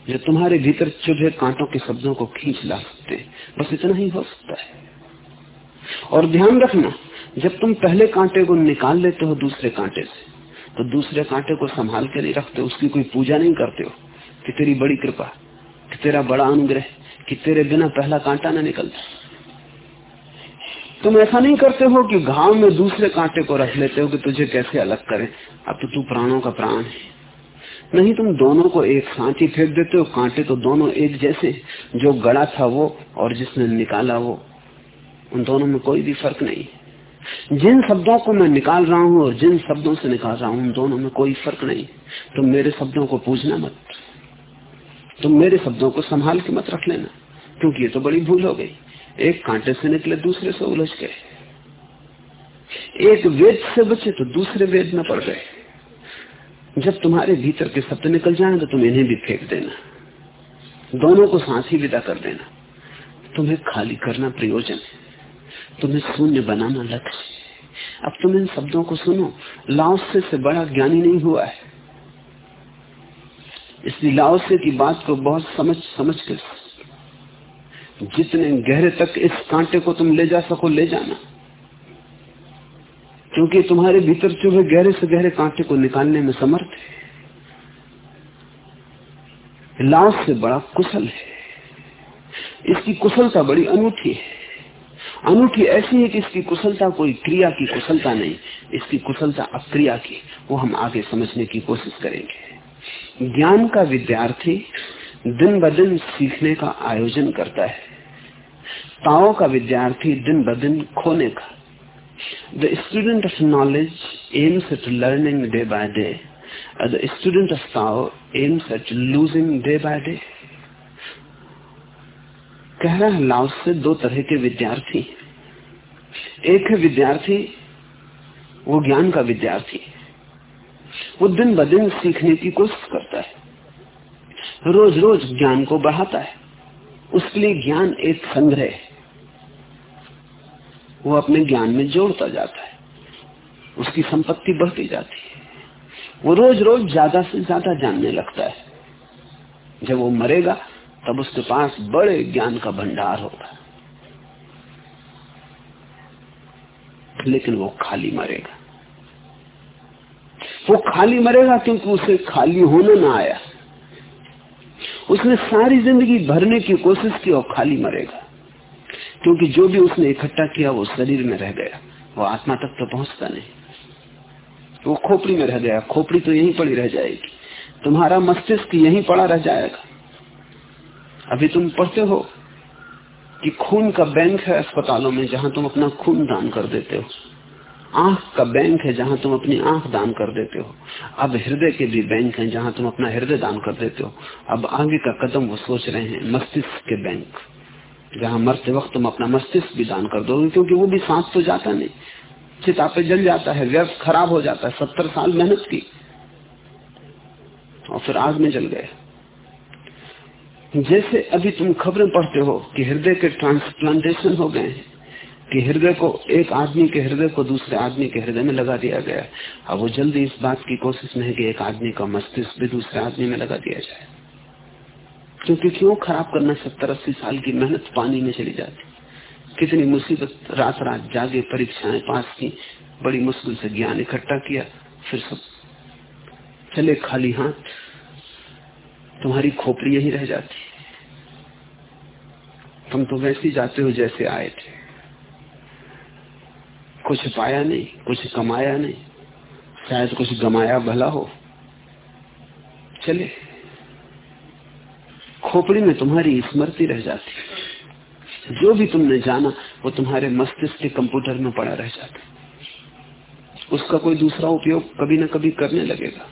जो तुम्हारे भीतर चुभे कांटों के शब्दों को खींच ला सकते बस इतना ही हो सकता है। और ध्यान रखना, जब तुम पहले कांटे को निकाल लेते हो दूसरे कांटे से तो दूसरे कांटे को संभाल के नहीं रखते, उसकी कोई पूजा नहीं करते हो। कि तेरी बड़ी कृपा, कि तेरा बड़ा अनुग्रह, कि तेरे बिना पहला कांटा ना निकलता। तुम ऐसा नहीं करते हो कि घाव में दूसरे कांटे को रख लेते हो कि तुझे कैसे अलग करें। अब तो तू प्राणों का प्राण है। नहीं, तुम दोनों को एक साथ ही फेंक देते हो, कांटे तो दोनों एक जैसे, जो गड़ा था वो और जिसने निकाला वो। उन दोनों में कोई भी फ़र्क नहीं। जिन शब्दों को मैं निकाल रहा हूँ और जिन शब्दों से निकाल रहा हूँ, उन दोनों में कोई फ़र्क नहीं। तुम मेरे शब्दों को पूछना मत। तुम मेरे शब्दों को संभाल के मत रख लेना, क्योंकि ये तो बड़ी भूल हो गई। एक कांटे से निकले, दूसरे से उलझ गए। एक वेद से बचे तो दूसरे वेद में पड़ गए। जब तुम्हारे भीतर के शब्द निकल जाए तो तुम इन्हें भी फेंक देना। दोनों को सांस ही विदा कर देना। तुम्हें खाली करना प्रयोजन है। तुम्हें शून्य बनाना लक्ष्य अब तुम इन शब्दों को सुनो। लाओसे से बड़ा ज्ञानी नहीं हुआ है। इसलिए लाओसे की बात को बहुत समझ समझ के जितने गहरे तक इस कांटे को तुम ले जा सको, ले जाना। क्योंकि तुम्हारे भीतर चुभे गहरे से गहरे कांटे को निकालने में समर्थ है। लाश से बड़ा कुशल है। इसकी कुशलता बड़ी अनूठी है। अनूठी ऐसी है कि इसकी कुशलता कोई क्रिया की कुशलता नहीं, इसकी कुशलता अक्रिया की, वो हम आगे समझने की कोशिश करेंगे। ज्ञान का विद्यार्थी दिन ब दिन सीखने का आयोजन करता है। ताओ का विद्यार्थी दिन ब दिन खोने का। The student of knowledge aims at learning day by day the student of Tao aims at losing day by day कह रहा है लाओस से दो तरह के विद्यार्थी एक है विद्यार्थी, वो ज्ञान का विद्यार्थी वो दिन ब दिन सीखने की कोशिश करता है। रोज रोज ज्ञान को बढ़ाता है। उसके लिए ज्ञान एक संग्रह है। वो अपने ज्ञान में जोड़ता जाता है। उसकी संपत्ति बढ़ती जाती है। वो रोज रोज ज़्यादा से ज़्यादा जानने लगता है। जब वो मरेगा, तब उसके पास बड़े ज्ञान का भंडार होगा। लेकिन वो खाली मरेगा। वो खाली मरेगा क्योंकि उसे खाली होना ना आया। उसने सारी ज़िंदगी भरने की कोशिश की और खाली मरेगा। क्योंकि जो भी उसने इकट्ठा किया, वो शरीर में रह गया। वो आत्मा तक तो पहुँचता नहीं। वो खोपड़ी में रह गया। खोपड़ी तो यहीं पड़ी रह जाएगी। तुम्हारा मस्तिष्क यहीं पड़ा रह जाएगा। अभी तुम पढ़ते हो कि खून का बैंक है अस्पतालों में जहाँ तुम अपना खून दान कर देते हो। आँख का बैंक है जहाँ तुम अपनी आँख दान कर देते हो। अब हृदय के भी बैंक है जहाँ तुम अपना हृदय दान कर देते हो। अब आगे का कदम वो सोच रहे हैं, मस्तिष्क के बैंक। जहाँ मरते वक्त तुम अपना मस्तिष्क भी दान कर दोगे, क्योंकि वो भी सांस तो जाता नहीं। चिता पे जल जाता है, व्यर्थ, खराब हो जाता है। सत्तर साल मेहनत की और फिर आग में जल गए। जैसे अभी तुम खबरें पढ़ते हो कि हृदय के ट्रांसप्लांटेशन हो गए हैं, कि हृदय को एक आदमी के हृदय को दूसरे आदमी के हृदय में लगा दिया गया। अब वो जल्दी इस बात की कोशिश में है कि एक आदमी का मस्तिष्क भी दूसरे आदमी में लगा दिया जाए। क्योंकि क्यों खराब करना सत्तर अस्सी साल की मेहनत पानी में चली जाती। कितनी मुसीबत रात रात जागे, परीक्षाएँ पास की, बड़ी मुश्किल से ज्ञान इकट्ठा किया, फिर सब चले खाली हाथ। तुम्हारी खोपड़ी यही रह जाती। तुम तो वैसे ही जाते हो जैसे आए थे। कुछ पाया नहीं, कुछ कमाया नहीं, शायद कुछ गमाया भला हो। चले। खोपड़ी में तुम्हारी स्मृति रह जाती जो भी तुमने जाना, वो तुम्हारे मस्तिष्क के कंप्यूटर में पड़ा रह जाता उसका कोई दूसरा उपयोग कभी ना कभी करने लगेगा।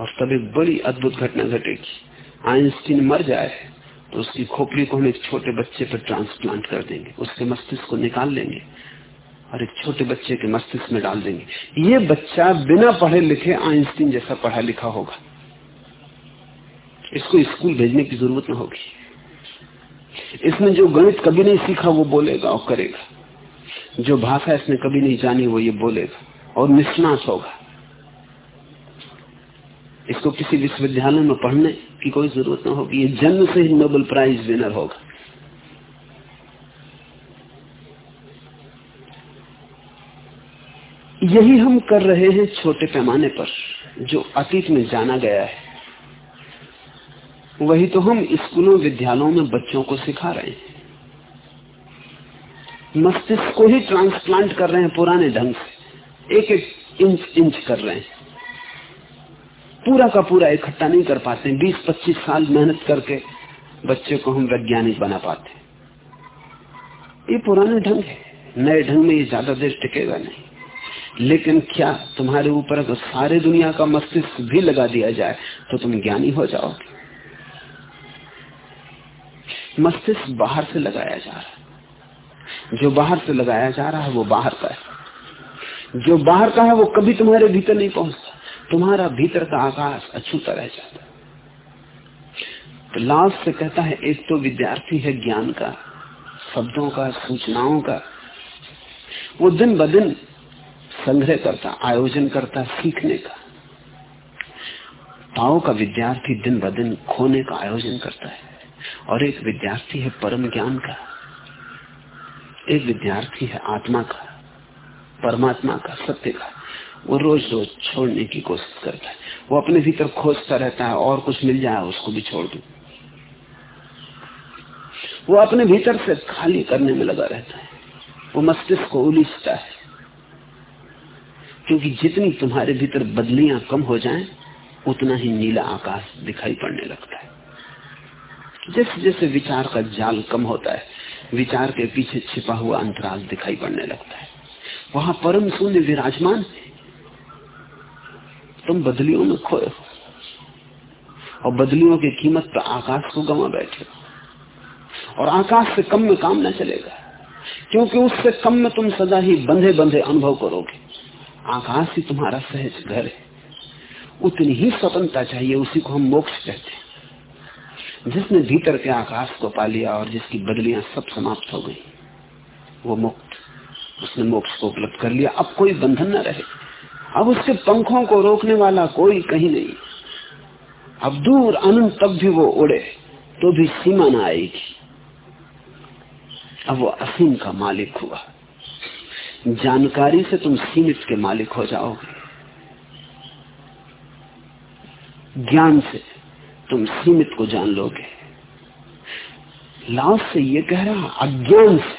और तब एक बड़ी अद्भुत घटना घटेगी। आइंस्टीन मर जाए तो उसकी खोपड़ी को हम एक छोटे बच्चे पर ट्रांसप्लांट कर देंगे। उसके मस्तिष्क को निकाल लेंगे और एक छोटे बच्चे के मस्तिष्क में डाल देंगे। ये बच्चा बिना पढ़े लिखे आइंस्टीन जैसा पढ़ा लिखा होगा। इसको स्कूल भेजने की ज़रूरत न होगी। इसने जो गणित कभी नहीं सीखा, वो बोलेगा और करेगा। जो भाषा इसने कभी नहीं जानी, वो ये बोलेगा और निष्णात होगा। इसको किसी विश्वविद्यालय में पढ़ने की कोई ज़रूरत न होगी। ये जन्म से ही नोबेल प्राइज विनर होगा। यही हम कर रहे हैं छोटे पैमाने पर, जो अतीत में जाना गया है। वही तो हम स्कूलों, विद्यालयों में बच्चों को सिखा रहे हैं। मस्तिष्क को ही ट्रांसप्लांट कर रहे हैं पुराने ढंग से। एक एक इंच इंच कर रहे हैं। पूरा का पूरा इकट्ठा नहीं कर पाते। बीस, पच्चीस साल मेहनत करके बच्चे को हम वैज्ञानिक बना पाते ये पुराने ढंग है। नए ढंग में ये ज़्यादा देर टिकेगा नहीं। लेकिन क्या तुम्हारे ऊपर अगर सारे दुनिया का मस्तिष्क भी लगा दिया जाए तो तुम ज्ञानी हो जाओगे। मस्तिष्क बाहर से लगाया जा रहा है। जो बाहर से लगाया जा रहा है, वो बाहर का है। जो बाहर का है, वो कभी तुम्हारे भीतर नहीं पहुँचता। तुम्हारा भीतर का आकाश अछूता रह जाता तो लाभ से कहता है, एक तो विद्यार्थी है ज्ञान का, शब्दों का, सूचनाओं का। वो दिन ब दिन संग्रह करता, आयोजन करता, सीखने का। ताओ का विद्यार्थी दिन ब दिन खोने का आयोजन करता है। और एक विद्यार्थी है परम ज्ञान का। एक विद्यार्थी है आत्मा का परमात्मा का सत्य का। वो रोज रोज छोड़ने की कोशिश करता है। वो अपने भीतर खोजता रहता है और कुछ मिल जाए उसको भी छोड़ दू। वो अपने भीतर से खाली करने में लगा रहता है। वो मस्तिष्क को उलिझता है। क्योंकि जितनी तुम्हारे भीतर बदलियाँ कम हो जाएँ, उतना ही नीला आकाश दिखाई पड़ने लगता है। जैसे जैसे विचार का जाल कम होता है, विचार के पीछे छिपा हुआ अंतराल दिखाई पड़ने लगता है। वहाँ परम शून्य विराजमान तुम बदलियों में खोए हो। और बदलियों की कीमत पर आकाश को गवा बैठे हो। और आकाश से कम में काम न चलेगा। क्योंकि उससे कम में तुम सदा ही बंधे बंधे अनुभव करोगे। आकाश ही तुम्हारा सहज घर है। उतनी ही स्वतंत्रता चाहिए, उसी को हम मोक्ष कहते हैं। जिसने भीतर के आकाश को पा लिया और जिसकी बदलियाँ सब समाप्त हो गई, वो मुक्त उसने मोक्ष को उपलब्ध कर लिया। अब कोई बंधन न रहे। अब उसके पंखों को रोकने वाला कोई कहीं नहीं। अब दूर अनंत तब भी वो उड़े तो भी सीमा ना आएगी। अब वो असीम का मालिक हुआ। जानकारी से तुम सीमित के मालिक हो जाओगे। ज्ञान से तुम सीमित को जान लोगे। लाभ से ये कह रहा अज्ञान से।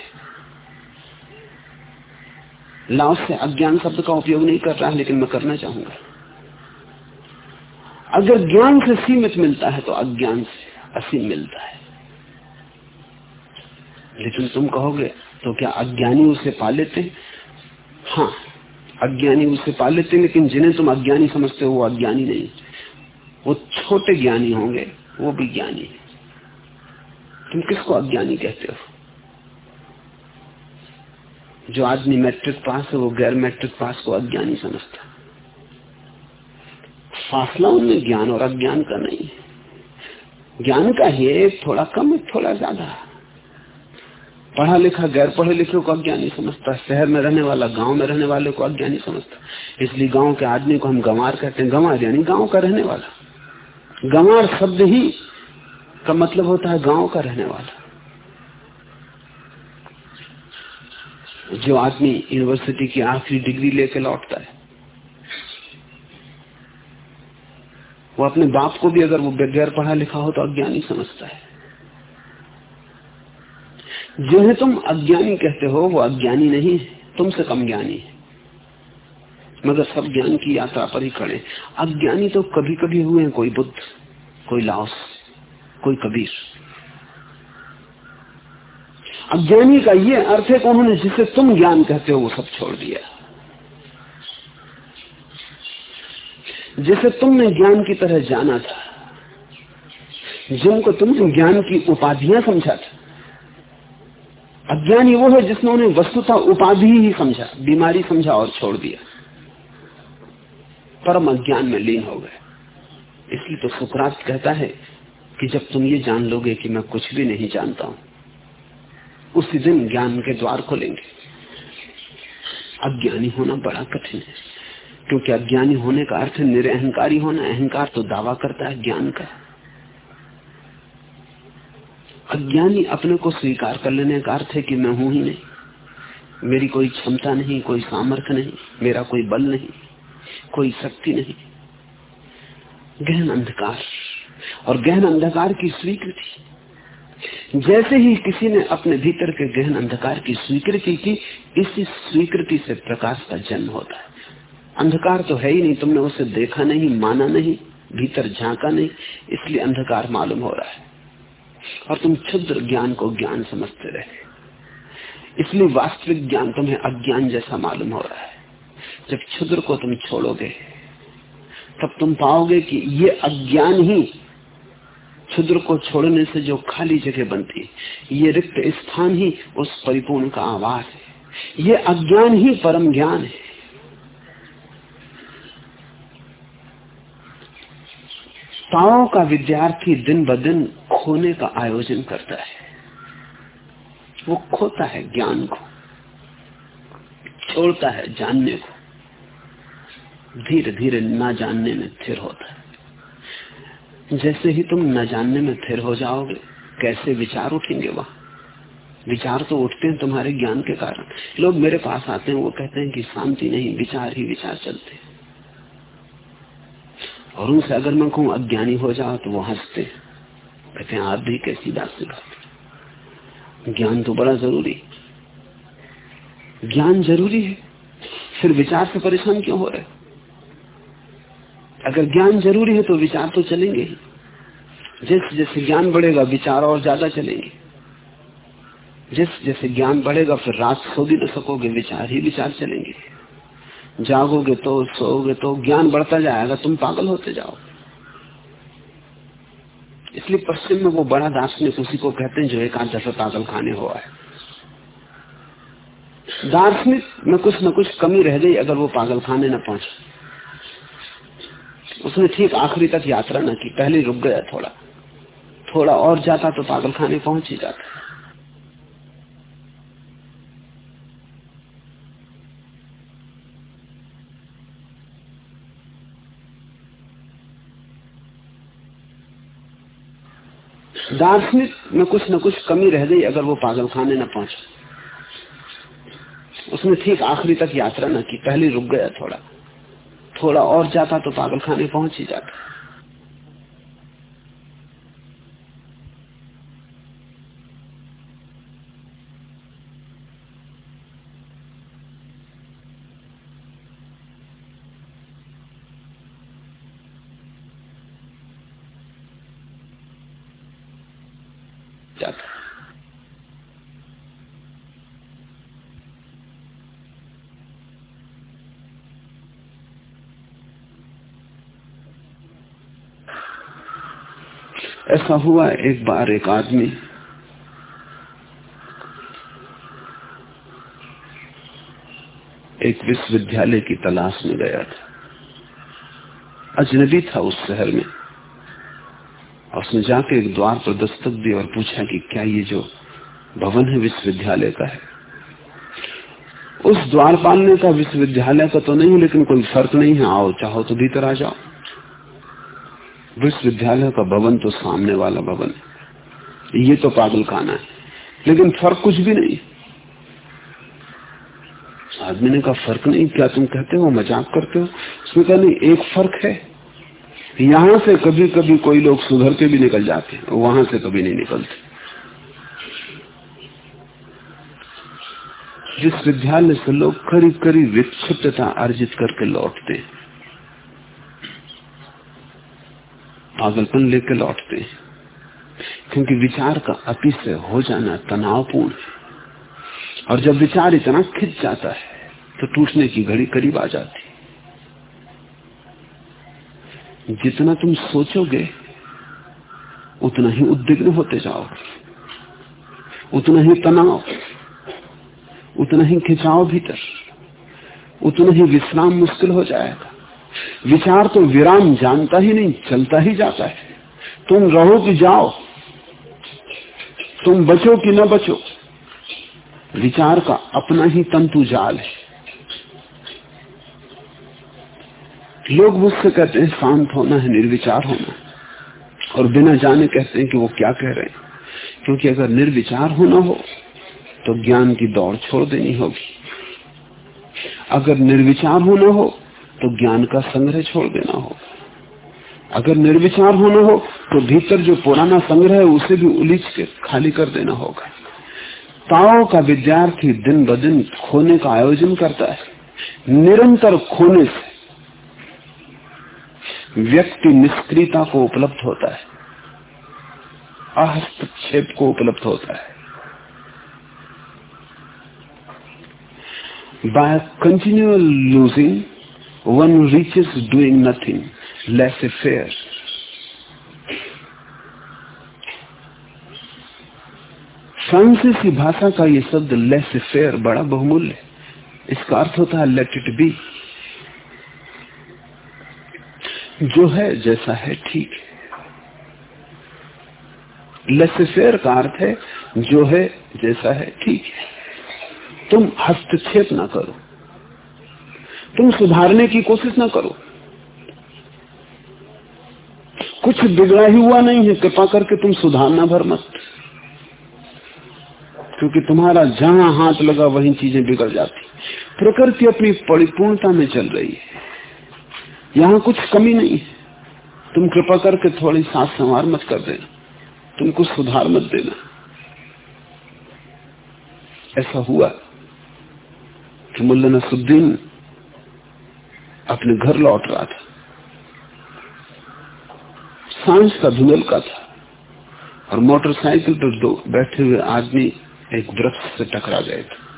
लाभ से अज्ञान शब्द का उपयोग नहीं कर रहा लेकिन मैं करना चाहूँगा। अगर ज्ञान से सीमित मिलता है तो अज्ञान से असीम मिलता है। लेकिन तुम कहोगे तो क्या अज्ञानी उसे पा लेते? हाँ अज्ञानी उसे पा लेते, लेकिन जिन्हें तुम अज्ञानी समझते हो, वो अज्ञानी नहीं। वो छोटे ज्ञानी होंगे, वो भी ज्ञानी है। तुम किसको अज्ञानी कहते हो? जो आदमी मैट्रिक पास है, वो गैर मैट्रिक पास को अज्ञानी समझता फासला उनमें ज्ञान और अज्ञान का नहीं है। ज्ञान का ही थोड़ा कम थोड़ा ज़्यादा पढ़ा लिखा, गैर पढ़े लिखे को अज्ञानी समझता शहर में रहने वाला, गाँव में रहने वाले को अज्ञानी समझता इसलिए गाँव के आदमी को हम गंवार कहते हैं। गंवार यानी गाँव का रहने वाला। गंवार शब्द ही का मतलब होता है गाँव का रहने वाला। जो आदमी यूनिवर्सिटी की आखिरी डिग्री लेके लौटता है, वो अपने बाप को भी अगर वो बगैर पढ़ा लिखा हो तो अज्ञानी समझता है। जिन्हें तुम अज्ञानी कहते हो, वो अज्ञानी नहीं है, तुमसे कम ज्ञानी है। मगर सब ज्ञान की यात्रा पर ही खड़े। अज्ञानी तो कभी कभी हुए हैं, कोई बुद्ध, कोई लाओस, कोई कबीर। अज्ञानी का ये अर्थ है कि उन्होंने जिसे तुम ज्ञान कहते हो, वो सब छोड़ दिया। जिसे तुमने ज्ञान की तरह जाना था, जिनको तुमने ज्ञान की उपाधियाँ समझा था, अज्ञानी वो है जिसने उन्हें वस्तुता उपाधि ही समझा, बीमारी समझा और छोड़ दिया। परम अज्ञान में लीन हो गए। इसलिए तो सुकरात कहता है कि जब तुम ये जान लोगे कि मैं कुछ भी नहीं जानता हूँ, उसी दिन ज्ञान के द्वार खोलेंगे। अज्ञानी होना बड़ा कठिन है, क्योंकि अज्ञानी होने का अर्थ निरअहकारी होना, अहंकार तो दावा करता है ज्ञान का। अज्ञानी अपने को स्वीकार कर लेने का अर्थ है कि मैं हूँ ही नहीं। मेरी कोई क्षमता नहीं, कोई सामर्थ्य नहीं, मेरा कोई बल नहीं। कोई शक्ति नहीं। गहन अंधकार। और गहन अंधकार की स्वीकृति। जैसे ही किसी ने अपने भीतर के गहन अंधकार की स्वीकृति की, इसी स्वीकृति से प्रकाश का जन्म होता है। अंधकार तो है ही नहीं, तुमने उसे देखा नहीं, माना नहीं, भीतर झांका नहीं, इसलिए अंधकार मालूम हो रहा है। और तुम क्षुद्र ज्ञान को ज्ञान समझते रहे इसलिए वास्तविक ज्ञान तुम्हें अज्ञान जैसा मालूम हो रहा है। जब क्षुद्र को तुम छोड़ोगे, तब तुम पाओगे कि ये अज्ञान ही क्षुद्र को छोड़ने से जो खाली जगह बनती, ये रिक्त स्थान ही उस परिपूर्ण का आवास है। ये अज्ञान ही परम ज्ञान है। ताओ का विद्यार्थी दिन ब दिन खोने का आयोजन करता है। वो खोता है ज्ञान को, छोड़ता है जानने को। धीरे धीरे न जानने में थिर होता है। जैसे ही तुम न जानने में थिर हो जाओगे, कैसे विचार उठेंगे वहाँ? विचार तो उठते हैं तुम्हारे ज्ञान के कारण। लोग मेरे पास आते हैं, वो कहते हैं कि शांति नहीं, विचार ही विचार चलते और उनसे अगर मैं कहूँ, अज्ञानी हो जाओ तो वो हँसते कहते हैं, आप भी कैसी बात से बात ज्ञान तो बड़ा ज़रूरी ज्ञान ज़रूरी है। फिर विचार से परेशान क्यों हो रहे अगर ज्ञान ज़रूरी है तो विचार तो चलेंगे ही। जैसे जैसे ज्ञान बढ़ेगा, विचार और ज़्यादा चलेंगे। जैसे जैसे ज्ञान बढ़ेगा, फिर रात सो भी न सकोगे, विचार ही विचार चलेंगे। जागोगे तो सोओगे तो ज्ञान बढ़ता जाएगा, तुम पागल होते जाओ। इसलिए पश्चिम में वो बड़ा दार्शनिक उसी को कहते हैं, जो एक आध पागल खाने हुआ है। दार्शनिक में कुछ न कुछ कमी रह गई, अगर वो पागल खाने न पहुँचे। उसने ठीक आखिरी तक यात्रा न की। पहले रुक गया थोड़ा। थोड़ा और जाता तो पागल खाने पहुँच ही जाता। दार्शनिक में कुछ न कुछ कमी रह गई अगर वो पागल खाने न पहुँचे। उसने ठीक आखिरी तक यात्रा न की। पहले रुक गया थोड़ा। थोड़ा और जाता तो पागल खाने पहुँच ही जाता ऐसा हुआ एक बार एक आदमी। एक विश्वविद्यालय की तलाश में गया था। अजनबी था उस शहर में। और उसने जाके एक द्वार पर दस्तक दी और पूछा कि क्या ये जो भवन है विश्वविद्यालय का है? उस द्वारपाल ने का विश्वविद्यालय का तो नहीं, लेकिन कोई फ़र्क नहीं है। आओ, चाहो तो भीतर आ जाओ। विश्वविद्यालय का भवन तो सामने वाला भवन है। ये तो पागल खाना है। लेकिन फ़र्क कुछ भी नहीं। आदमी ने कहा, फ़र्क नहीं, क्या तुम कहते हो? मज़ाक करते हो? उसने कहा, नहीं, एक फ़र्क है। यहाँ से कभी कभी कोई लोग सुधर के भी निकल जाते हैं वहाँ से कभी नहीं निकलते। जिस विद्यालय से लोग करीब करीब विक्षिप्तता अर्जित करके लौटते हैं पागलपन लेके लौटते हैं। क्योंकि विचार का अति से हो जाना तनावपूर्ण है। और जब विचार इतना खिंच जाता है तो टूटने की घड़ी करीब आ जाती जितना तुम सोचोगे, उतना ही उद्विग्न होते जाओगे। उतना ही तनाव, उतना ही खिंचाव भीतर, उतना ही विश्राम मुश्किल हो जाएगा। विचार तो विराम जानता ही नहीं, चलता ही जाता है। तुम रहो कि जाओ, तुम बचो कि न बचो। विचार का अपना ही तंतु जाल है। लोग मुझसे कहते हैं, शांत होना है, निर्विचार होना और बिना जाने कहते हैं कि वो क्या कह रहे हैं। क्योंकि अगर निर्विचार होना हो तो ज्ञान की दौड़ छोड़ देनी होगी। अगर निर्विचार होना हो तो ज्ञान का संग्रह छोड़ देना होगा अगर निर्विचार होना हो तो भीतर जो पुराना संग्रह है, उसे भी उलीच के खाली कर देना होगा। ताओ का विद्यार्थी दिन ब दिन खोने का आयोजन करता है। निरंतर खोने से व्यक्ति निष्क्रियता को उपलब्ध होता है। अहस्तक्षेप को उपलब्ध होता है। By continual losing one reaches doing nothing laissez faire फ्रांसीसी भाषा का ये शब्द लेस फेयर बड़ा बहुमूल्य इसका अर्थ होता है लेट इट बी जो है जैसा है ठीक है। लेसेफेयर का अर्थ है जो है जैसा है ठीक है। तुम हस्तक्षेप ना करो। तुम सुधारने की कोशिश ना करो। कुछ बिगड़ा ही हुआ नहीं है, कृपा करके तुम सुधारना भर मत। क्योंकि तुम्हारा जहाँ हाथ लगा, वही चीज़ें बिगड़ जाती। प्रकृति अपनी परिपूर्णता में चल रही है। यहाँ कुछ कमी नहीं है। तुम कृपा करके थोड़ी साथ संवार मत कर देना। तुम कुछ सुधार मत देना। ऐसा हुआ कि मुल्ला नसुद्दीन अपने घर लौट रहा था। साँझ का धुनल का था और मोटरसाइकिल पर दो बैठे हुए आदमी एक वृक्ष से टकरा गए थे।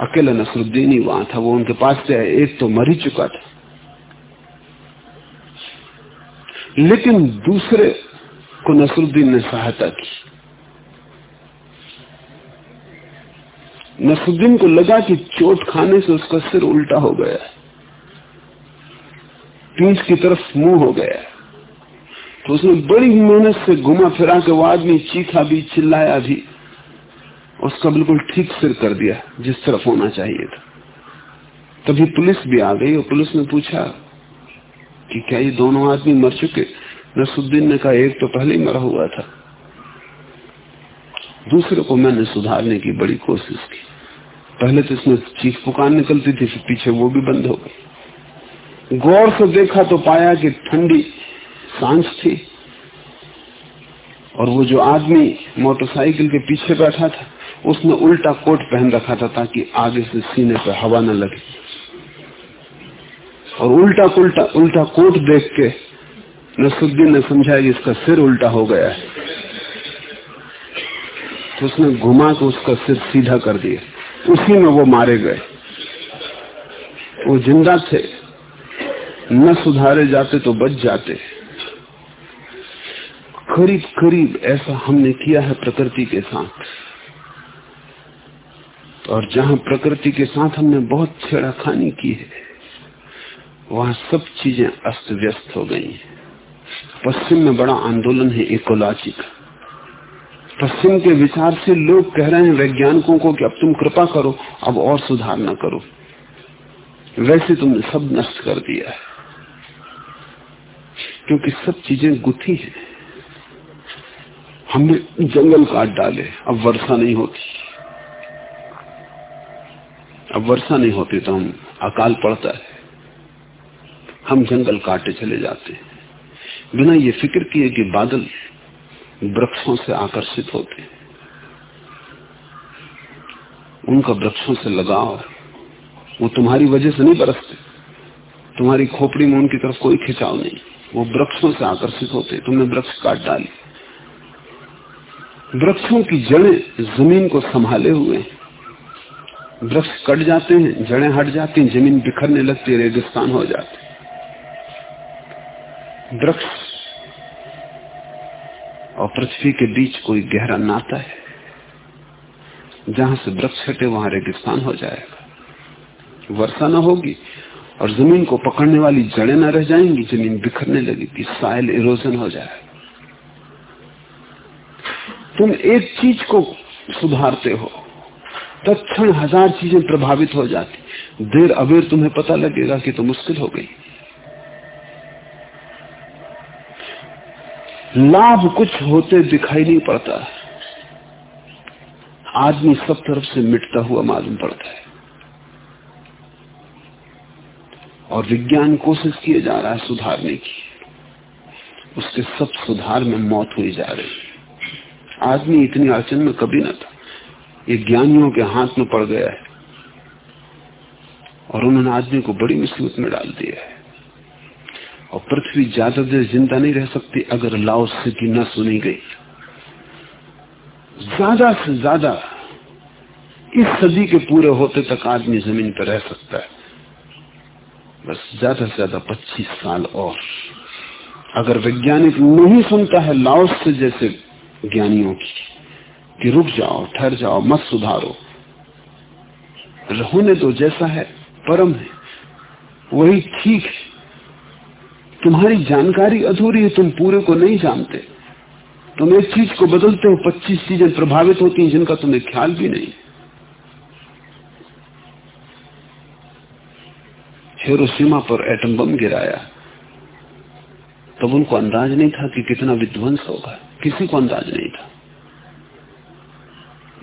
अकेला नसरुद्दीन ही वहाँ था, वो उनके पास से एक तो मर ही चुका था। लेकिन दूसरे को नसरुद्दीन ने सहायता की। नसरुद्दीन को लगा कि चोट खाने से उसका सिर उल्टा हो गया पीठ की तरफ़ मुँह हो गया। तो उसने बड़ी मेहनत से घुमा फिरा के वो आदमी चीखा भी, चिल्लाया भी उसका बिल्कुल ठीक सिर कर दिया, जिस तरफ़ होना चाहिए था। तभी पुलिस भी आ गई, और पुलिस ने पूछा कि क्या ये दोनों आदमी मर चुके? नसुद्दीन ने कहा, एक तो पहले ही मरा हुआ था। दूसरे को मैंने सुधारने की बड़ी कोशिश की। पहले तो इसमें चीख पुकार निकलती थी, फिर पीछे वो भी बंद हो गई। गौर से देखा तो पाया कि ठंडी साँझ थी और वो जो आदमी मोटरसाइकिल के पीछे बैठा था, उसने उल्टा कोट पहन रखा था ताकि आगे से सीने पर हवा न लगे। और उल्टा उल्टा उल्टा कोट देख के नसुद्दीन ने समझा कि इसका सिर उल्टा हो गया है। तो उसने घुमा के उसका सिर सीधा कर दिया। उसी में वो मारे गए। वो ज़िंदा थे। न सुधारे जाते तो बच जाते। करीब करीब ऐसा हमने किया है प्रकृति के साथ। और जहाँ प्रकृति के साथ हमने बहुत छेड़ाखानी की है, वहाँ सब चीज़ें अस्त व्यस्त हो गई हैं। पश्चिम में बड़ा आंदोलन है इकोलॉजी का। पश्चिम के विचार से लोग कह रहे हैं, वैज्ञानिकों को कि अब तुम कृपा करो, अब और सुधार न करो। वैसे तुमने सब नष्ट कर दिया है। क्योंकि सब चीज़ें गुथी हैं। हमने जंगल काट डाले, अब वर्षा नहीं होती। अब वर्षा नहीं होती तो हम अकाल पड़ता है। हम जंगल काटे चले जाते हैं। बिना ये फ़िक्र किए कि बादल वृक्षों से आकर्षित होते हैं। उनका वृक्षों से लगाव, वो तुम्हारी वजह से नहीं बरसते। तुम्हारी खोपड़ी में उनकी तरफ़ कोई खिंचाव नहीं। वो वृक्षों से आकर्षित होते तुमने वृक्ष काट डाली। वृक्षों की जड़ें ज़मीन को संभाले हुए वृक्ष कट जाते हैं, जड़ें हट जाती हैं, ज़मीन बिखरने लगती है, रेगिस्तान हो जाती वृक्ष और पृथ्वी के बीच कोई गहरा नाता है। जहाँ से वृक्ष हटे, वहाँ रेगिस्तान हो जाएगा। वर्षा न होगी और ज़मीन को पकड़ने वाली जड़ें न रह जाएँगी, ज़मीन बिखरने लगेगी साइल इरोजन हो जाए। तुम एक चीज़ को सुधारते हो तत्ण हज़ार चीज़ें प्रभावित हो जाती। देर अबेर तुम्हें पता लगेगा कि तो मुश्किल हो गई। लाभ कुछ होते दिखाई नहीं पड़ता। आदमी सब तरफ़ से मिटता हुआ मालूम पड़ता है। और विज्ञान कोशिश किए जा रहा है सुधारने की। उसके सब सुधार में मौत हुई जा रही आदमी इतनी अड़चन में कभी ना था। ये ज्ञानियों के हाथ में पड़ गया है। और उन्होंने आदमी को बड़ी मुसीबत में डाल दिया है। और पृथ्वी ज़्यादा देर ज़िंदा नहीं रह सकती अगर लाओस की न सुनी गई। ज़्यादा से ज़्यादा इस सदी के पूरे होते तक आदमी ज़मीन पर रह सकता है। बस ज़्यादा से ज़्यादा 25 साल और। अगर वैज्ञानिक नहीं सुनता है लाओस से जैसे ज्ञानियों की, कि रुक जाओ, ठहर जाओ, मत सुधारो। होने तो जैसा है, परम है। वही ठीक है। तुम्हारी जानकारी अधूरी है, तुम पूरे को नहीं जानते। तुम एक चीज़ को बदलते हो, पच्चीस चीज़ें प्रभावित होती हैं जिनका तुम्हें ख्याल भी नहीं हिरोशिमा पर एटम बम गिराया। तब उनको अंदाज नहीं था कि कितना विध्वंस होगा। किसी को अंदाज नहीं था।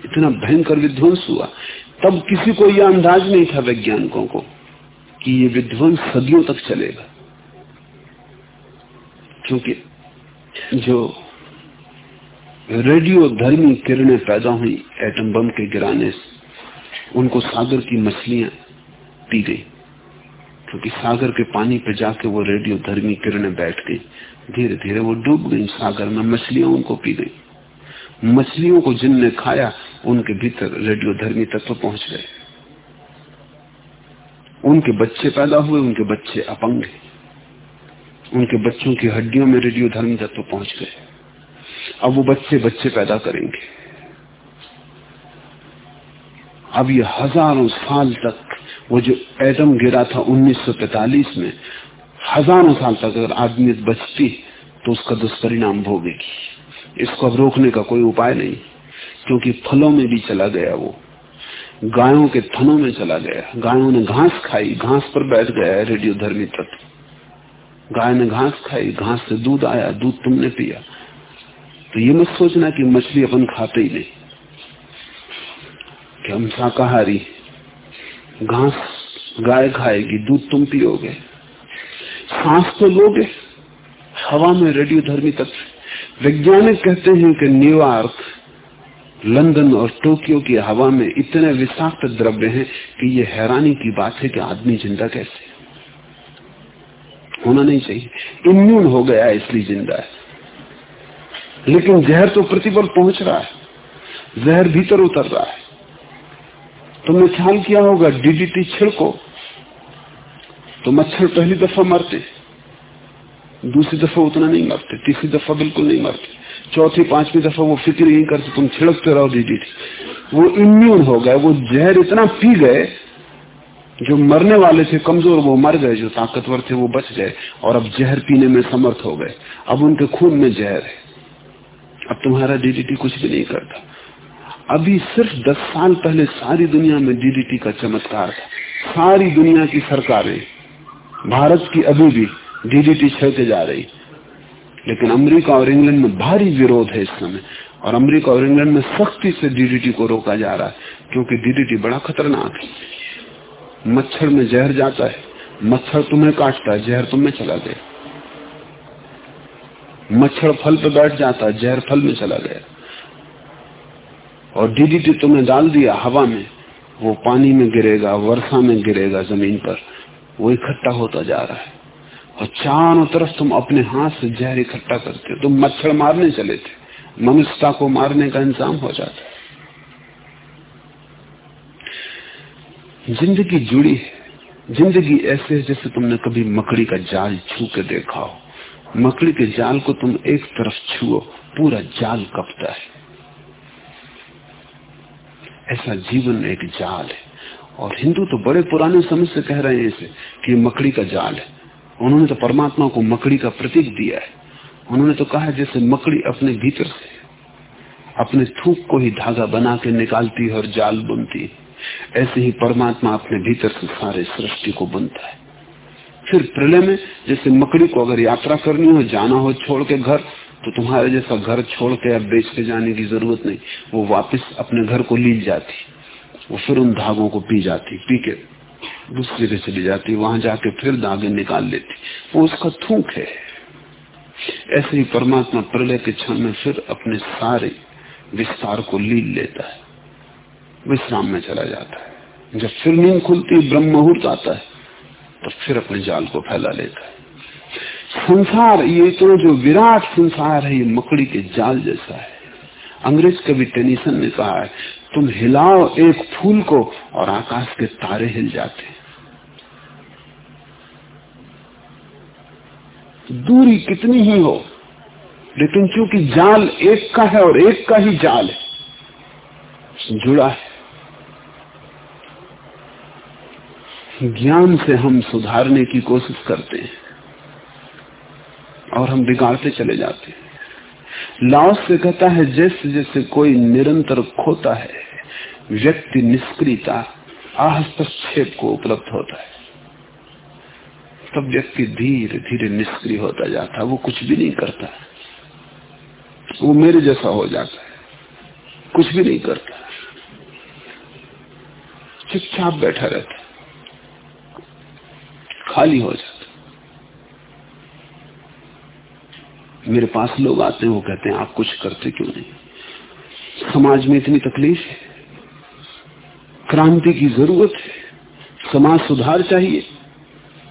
इतना भयंकर विध्वंस हुआ। तब किसी को यह अंदाज नहीं था वैज्ञानिकों को कि ये विध्वंस सदियों तक चलेगा। क्योंकि जो रेडियो धर्मी किरणें पैदा हुई एटम बम के गिराने से, उनको सागर की मछलियाँ पी गई। क्योंकि सागर के पानी पे जाके वो रेडियो धर्मी किरणें बैठ गई। धीरे धीरे वो डूब गई सागर में, मछलियाँ उनको पी गई। मछलियों को जिनने खाया, उनके भीतर रेडियो धर्मी तत्व पहुँच गए। उनके बच्चे पैदा हुए, उनके बच्चे अपंग उनके बच्चों की हड्डियों में रेडियो धर्मी तत्व पहुँच गए। अब वो बच्चे बच्चे पैदा करेंगे। अब ये हज़ारों साल तक वो जो एटम गिरा था 1945 में, हज़ारों साल तक अगर आदमी बचती तो उसका दुष्परिणाम भोगेगी। इसको अब रोकने का कोई उपाय नहीं, क्योंकि फलों में भी चला गया वो। गायों के थनों में चला गया। गायों ने घास खाई, घास पर बैठ गया रेडियो धर्मी तत्व। गाय ने घास खाई, घास से दूध आया, दूध तुमने पिया। तो ये मत सोचना कि मछली अपन खाते ही नहीं। कि हम शाकाहारी घास गाय खाएगी, दूध तुम पियोगे। सांस तो लोगे। हवा में रेडियो धर्मी तत्व वैज्ञानिक कहते हैं कि न्यूयॉर्क, लंदन और टोक्यो की हवा में इतने विषाक्त द्रव्य हैं कि ये हैरानी की बात है कि आदमी ज़िंदा कैसे होना नहीं चाहिए। इम्यून हो गया इसलिए ज़िंदा है। लेकिन जहर तो प्रतिबल पहुँच रहा है। जहर भीतर उतर रहा है। तुमने ख्याल किया होगा? डीडीटी छिड़को। तो मच्छर पहली दफ़ा मरते, दूसरी दफ़ा उतना नहीं मरते, तीसरी दफ़ा बिल्कुल नहीं मरते। चौथी, पांचवी दफ़ा वो फ़िक्र नहीं करते, तुम छिड़कते रहो डीडीटी। वो इम्यून हो गए, वो जहर इतना पी गए, जो मरने वाले थे कमज़ोर, वो मर गए, जो ताकतवर थे वो बच गए, और अब जहर पीने में समर्थ हो गए। अब उनके खून में जहर है। अब तुम्हारा डीडीटी कुछ भी नहीं करता। अभी सिर्फ़ दस साल पहले सारी दुनिया में डीडीटी का चमत्कार था। सारी दुनिया की सरकारें, भारत की अभी भी डीडीटी छेड़ते जा रही। लेकिन अमेरिका और इंग्लैंड में भारी विरोध है इस समय। और अमेरिका और इंग्लैंड में सख्ती से डीडीटी को रोका जा रहा है, क्योंकि डीडीटी बड़ा खतरनाक है। मच्छर में जहर जाता है। मच्छर तुम्हें काटता है, जहर तुम्हें चला गया। मच्छर फल पर बैठ जाता है, जहर फल में चला गया। और डीडीटी तुमने डाल दिया हवा में, वो पानी में गिरेगा, वर्षा में गिरेगा ज़मीन पर, वो इकट्ठा होता जा रहा है। और चारों तरफ़ तुम अपने हाथ से जहर इकट्ठा करते हो। तुम मच्छर मारने चले थे। मनुष्यता को मारने का इंतज़ाम हो जाता ज़िंदगी जुड़ी है। ज़िंदगी ऐसे है जैसे तुमने कभी मकड़ी का जाल छू के देखा हो। मकड़ी के जाल को तुम एक तरफ़ छुओ, पूरा जाल कपता है। ऐसा जीवन एक जाल है। और हिंदू तो बड़े पुराने समय से कह रहे हैं इसे कि मकड़ी का जाल है। उन्होंने तो परमात्मा को मकड़ी का प्रतीक दिया है। उन्होंने तो कहा जैसे मकड़ी अपने भीतर से अपने थूक को ही धागा बना के निकालती है और जाल बुनती ऐसे ही परमात्मा अपने भीतर से सारे सृष्टि को बुनता है। फिर प्रलय में जैसे मकड़ी को अगर यात्रा करनी हो, जाना हो, छोड़ के घर तो तुम्हारे जैसा घर छोड़ के अब बेच के जाने की ज़रूरत नहीं। वो वापस अपने घर को लील जाती, वो फिर उन धागों को पी जाती, पी के दूसरी जगह चली जाती, वहाँ जाके फिर धागे निकाल लेती। वो उसका थूक है। ऐसे ही परमात्मा प्रलय के क्षण में फिर अपने सारे विस्तार को लील लेता है, विश्राम में चला जाता है। जब फिर नींद खुलती, ब्रह्म मुहूर्त आता है तो फिर अपने जाल को फैला लेता है। संसार, ये तो जो विराट संसार है, ये मकड़ी के जाल जैसा है। अंग्रेज़ कवि टेनिसन ने कहा है, तुम हिलाओ एक फूल को और आकाश के तारे हिल जाते दूरी कितनी ही हो, लेकिन चूँकि जाल एक का है और एक का ही जाल है, जुड़ा है। ज्ञान से हम सुधारने की कोशिश करते हैं। और हम बिगाड़ते चले जाते हैं। लाओस से कहता है, जैसे जैसे कोई निरंतर खोता है, व्यक्ति निष्क्रियता आहस्तक्षेप को उपलब्ध होता है। तब व्यक्ति धीरे धीरे निष्क्रिय होता जाता है, वो कुछ भी नहीं करता। वो मेरे जैसा हो जाता है, कुछ भी नहीं करता। चुपचाप बैठा रहता खाली हो जाता मेरे पास लोग आते हैं, वो कहते हैं, आप कुछ करते क्यों नहीं? समाज में इतनी तकलीफ़ है। क्रांति की ज़रूरत है। समाज सुधार चाहिए।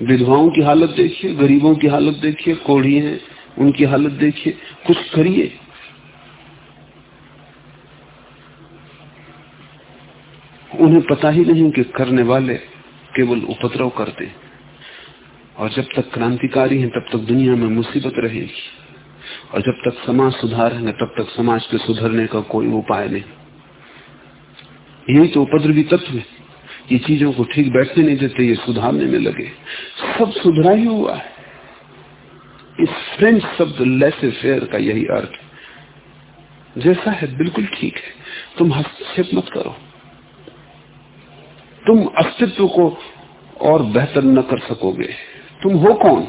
विधवाओं की हालत देखिए, गरीबों की हालत देखिए, कोढ़ी हैं, उनकी हालत देखिए, कुछ करिए। उन्हें पता ही नहीं कि करने वाले केवल उपद्रव करते और जब तक क्रांतिकारी हैं, तब तक दुनिया में मुसीबत रहेगी। और जब तक समाज सुधारेंगे तब तक समाज के सुधरने का कोई उपाय नहीं। यही तो उपद्रवी तत्व है। ये चीज़ों को ठीक बैठने नहीं देते, ये सुधारने में लगे। सब सुधरा ही हुआ है। इस फ्रेंच शब्द लेसे फेयर का यही अर्थ जैसा है, बिल्कुल ठीक है। तुम हस्तक्षेप मत करो। तुम अस्तित्व को और बेहतर न कर सकोगे। तुम हो कौन?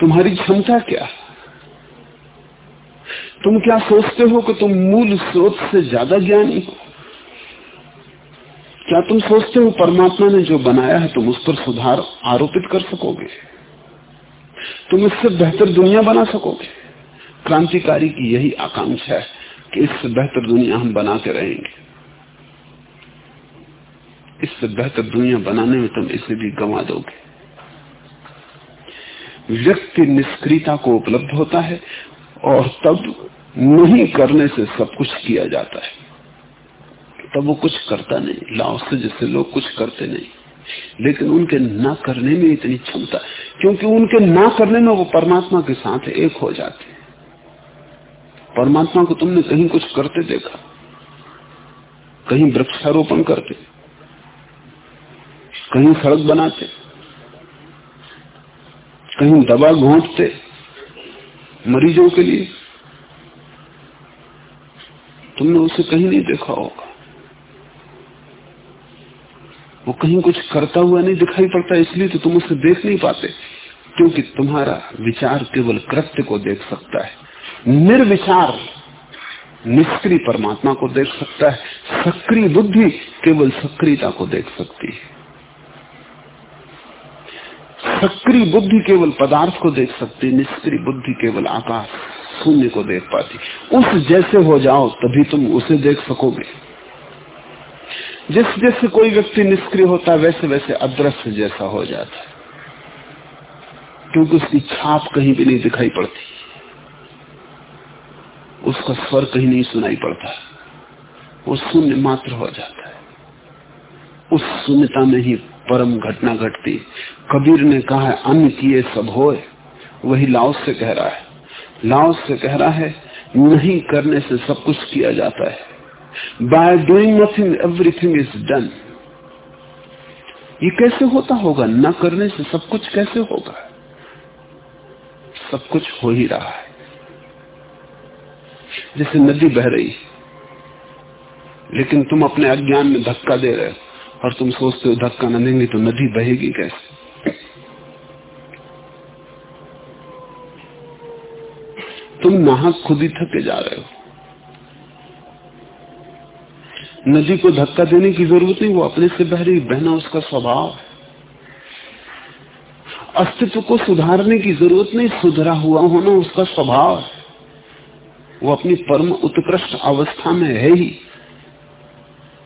तुम्हारी क्षमता क्या? तुम क्या सोचते हो कि तुम मूल स्रोत से ज़्यादा ज्ञानी हो? क्या तुम सोचते हो परमात्मा ने जो बनाया है तुम उस पर सुधार आरोपित कर सकोगे? तुम इससे बेहतर दुनिया बना सकोगे? क्रांतिकारी की यही आकांक्षा है कि इससे बेहतर दुनिया हम बनाते रहेंगे। इससे बेहतर दुनिया बनाने में तुम इसे भी गंवा दोगे। व्यक्ति निष्क्रियता को उपलब्ध होता है और तब नहीं करने से सब कुछ किया जाता है। तब वो कुछ करता नहीं। लाओ से जैसे लोग कुछ करते नहीं। लेकिन उनके ना करने में इतनी क्षमता क्योंकि उनके ना करने में वो परमात्मा के साथ एक हो जाते परमात्मा को तुमने कहीं कुछ करते देखा? कहीं वृक्षारोपण करते? कहीं सड़क बनाते? कहीं दवा घोंटते मरीजों के लिए? तुमने उसे कहीं नहीं देखा होगा। वो कहीं कुछ करता हुआ नहीं दिखाई पड़ता, इसलिए तो तुम उसे देख नहीं पाते, क्योंकि तुम्हारा विचार केवल कृत्य को देख सकता है। निर्विचार, निष्क्रिय परमात्मा को देख सकता है, सक्रिय बुद्धि केवल सक्रियता को देख सकती है। सक्रिय बुद्धि केवल पदार्थ को देख सकती है, निष्क्रिय बुद्धि केवल आकाश। शून्य को देख पाती। उस जैसे हो जाओ, तभी तुम उसे देख सकोगे। जिस जैसे कोई व्यक्ति निष्क्रिय होता, वैसे वैसे अदृश्य जैसा हो जाता है। क्योंकि उसकी छाप कहीं भी नहीं दिखाई पड़ती। उसका स्वर कहीं नहीं सुनाई पड़ता। वो शून्य मात्र हो जाता है। उस शून्यता में ही परम घटना घटती। कबीर ने कहा, अन्न किए सब होए? वही लाओस से कह रहा है। लाओस से कह रहा है, नहीं करने से सब कुछ किया जाता है। By doing nothing everything is done ये कैसे होता होगा? न करने से सब कुछ कैसे होगा? सब कुछ हो ही रहा है। जैसे नदी बह रही लेकिन तुम अपने अज्ञान में धक्का दे रहे हो और तुम सोचते हो धक्का न देंगे तो नदी बहेगी कैसे? तुम नाहक खुद ही थके जा रहे हो। नदी को धक्का देने की ज़रूरत नहीं, वो अपने से बह रही बहना उसका स्वभाव अस्तित्व को सुधारने की ज़रूरत नहीं, सुधरा हुआ होना उसका स्वभाव वो अपनी परम उत्कृष्ट अवस्था में है ही।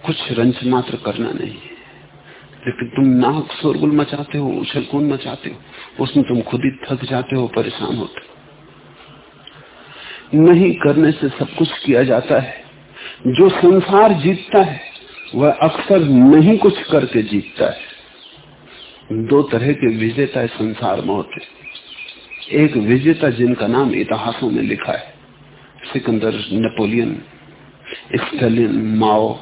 कुछ रंच मात्र करना नहीं है। लेकिन तुम नाहक शोरगुल मचाते हो, उछल मचाते हो, उसमें तुम खुद ही थक जाते हो, परेशान होते हो। नहीं करने से सब कुछ किया जाता है। जो संसार जीतता है, वह अक्सर नहीं कुछ करके जीतता है। दो तरह के विजेता संसार में होते एक विजेता जिनका नाम इतिहासों में लिखा है, सिकंदर, नेपोलियन, स्टेलिन, माओ।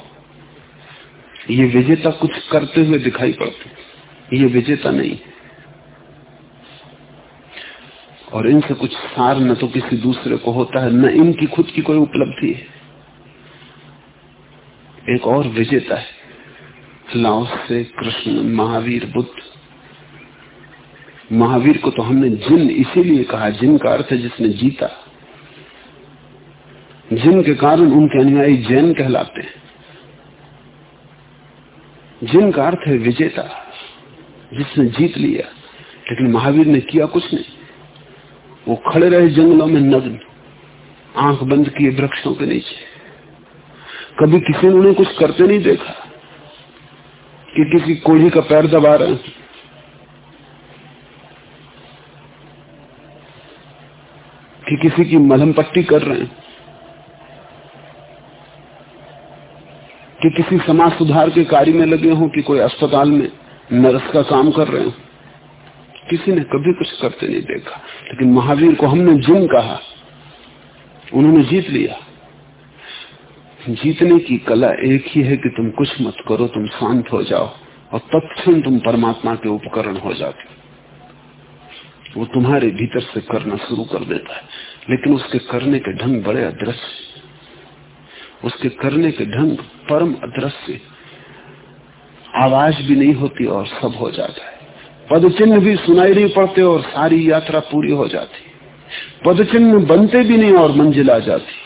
ये विजेता कुछ करते हुए दिखाई पड़ते ये विजेता नहीं और इनसे कुछ सार न तो किसी दूसरे को होता है, न इनकी खुद की कोई उपलब्धि है। एक और विजेता है लाओस से कृष्ण, महावीर बुद्ध। महावीर को तो हमने जिन, इसीलिए कहा जिन का अर्थ है जिसने जीता। जिन के कारण उनके अनुयायी जैन कहलाते हैं। जिन का अर्थ है विजेता, जिसने जीत लिया, लेकिन महावीर ने किया कुछ नहीं। वो खड़े रहे जंगलों में नग्न। आँख बंद किए वृक्षों के नीचे। कभी किसी ने उन्हें कुछ करते नहीं देखा कि किसी कोढ़ी का पैर दबा रहे कि किसी की मलहम पट्टी कर रहे हैं। कि किसी समाज सुधार के कार्य में लगे हों कि कोई अस्पताल में नर्स का काम कर रहे हो। किसी ने कभी कुछ करते नहीं देखा। लेकिन महावीर को हमने जिन कहा, उन्होंने जीत लिया। जीतने की कला एक ही है कि तुम कुछ मत करो, तुम शांत हो जाओ और तत्म तुम परमात्मा के उपकरण हो जाते वो तुम्हारे भीतर से करना शुरू कर देता है। लेकिन उसके करने के ढंग बड़े अदृश्य उसके करने के ढंग परम अदृश्य आवाज़ भी नहीं होती और सब हो जाता है। पद चिन्ह भी सुनाई नहीं पड़ते और सारी यात्रा पूरी हो जाती। पद चिन्ह बनते भी नहीं और मंजिल आ जाती।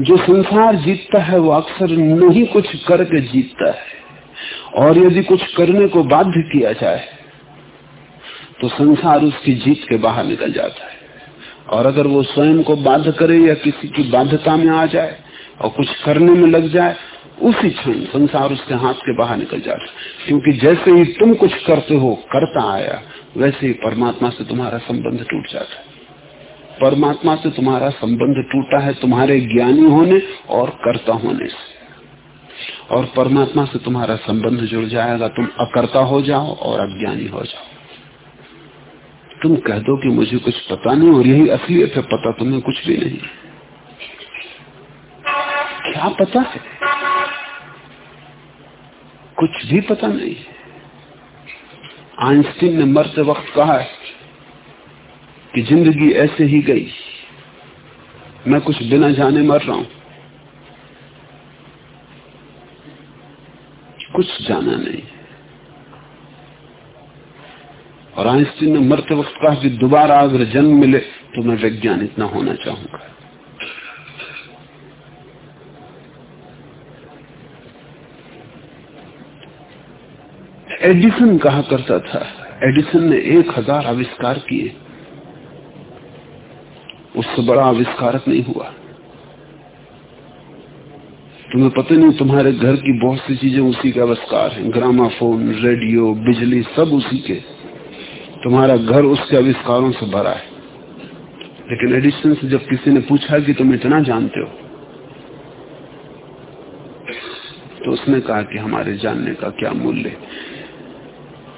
जो संसार जीतता है, वो अक्सर नहीं कुछ करके जीतता है। और यदि कुछ करने को बाध्य किया जाए तो संसार उसकी जीत के बाहर निकल जाता है। और अगर वो स्वयं को बाध्य करे या किसी की बाध्यता में आ जाए और कुछ करने में लग जाए उसी क्षण संसार उसके हाथ के बाहर निकल जाता क्योंकि जैसे ही तुम कुछ करते हो, करता आया, वैसे ही परमात्मा से तुम्हारा संबंध टूट जाता है। परमात्मा से तुम्हारा संबंध टूटा है तुम्हारे ज्ञानी होने और कर्ता होने से। और परमात्मा से तुम्हारा संबंध जुड़ जाएगा, तुम अकर्ता हो जाओ और अज्ञानी हो जाओ। तुम कह दो कि मुझे कुछ पता नहीं और यही असलियत है, पता तुम्हें कुछ भी नहीं। क्या पता है? कुछ भी पता नहीं। है आइंस्टीन ने मरते वक्त कहा है कि ज़िंदगी ऐसे ही गई। मैं कुछ बिना जाने मर रहा हूँ। कुछ जाना नहीं। और आइंस्टीन ने मरते वक्त कहा कि दोबारा अगर जन्म मिले तो मैं वैज्ञानिक ना होना चाहूँगा। एडिसन कहा करता था। एडिसन ने एक हज़ार आविष्कार किए। उससे बड़ा आविष्कारक नहीं हुआ। तुम्हें पता नहीं, तुम्हारे घर की बहुत सी चीज़ें उसी का आविष्कार है। ग्रामाफोन, रेडियो, बिजली, सब उसी के। तुम्हारा घर उसके आविष्कारों से भरा है। लेकिन एडिशन से जब किसी ने पूछा कि तुम इतना जानते हो तो उसने कहा कि हमारे जानने का क्या मूल्य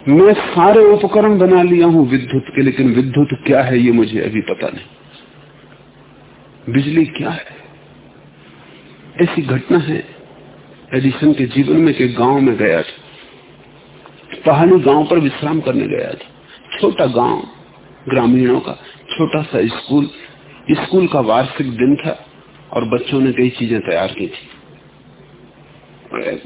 मैं सारे उपकरण बना लिया हूँ विद्युत के, लेकिन विद्युत क्या है ये मुझे अभी पता नहीं। बिजली क्या है? ऐसी घटना है, एडिसन के जीवन में के गाँव में गया था। पहाड़ी गाँव पर विश्राम करने गया था। छोटा गाँव, ग्रामीणों का, छोटा सा स्कूल। स्कूल का वार्षिक दिन था और बच्चों ने कई चीज़ें तैयार की थी।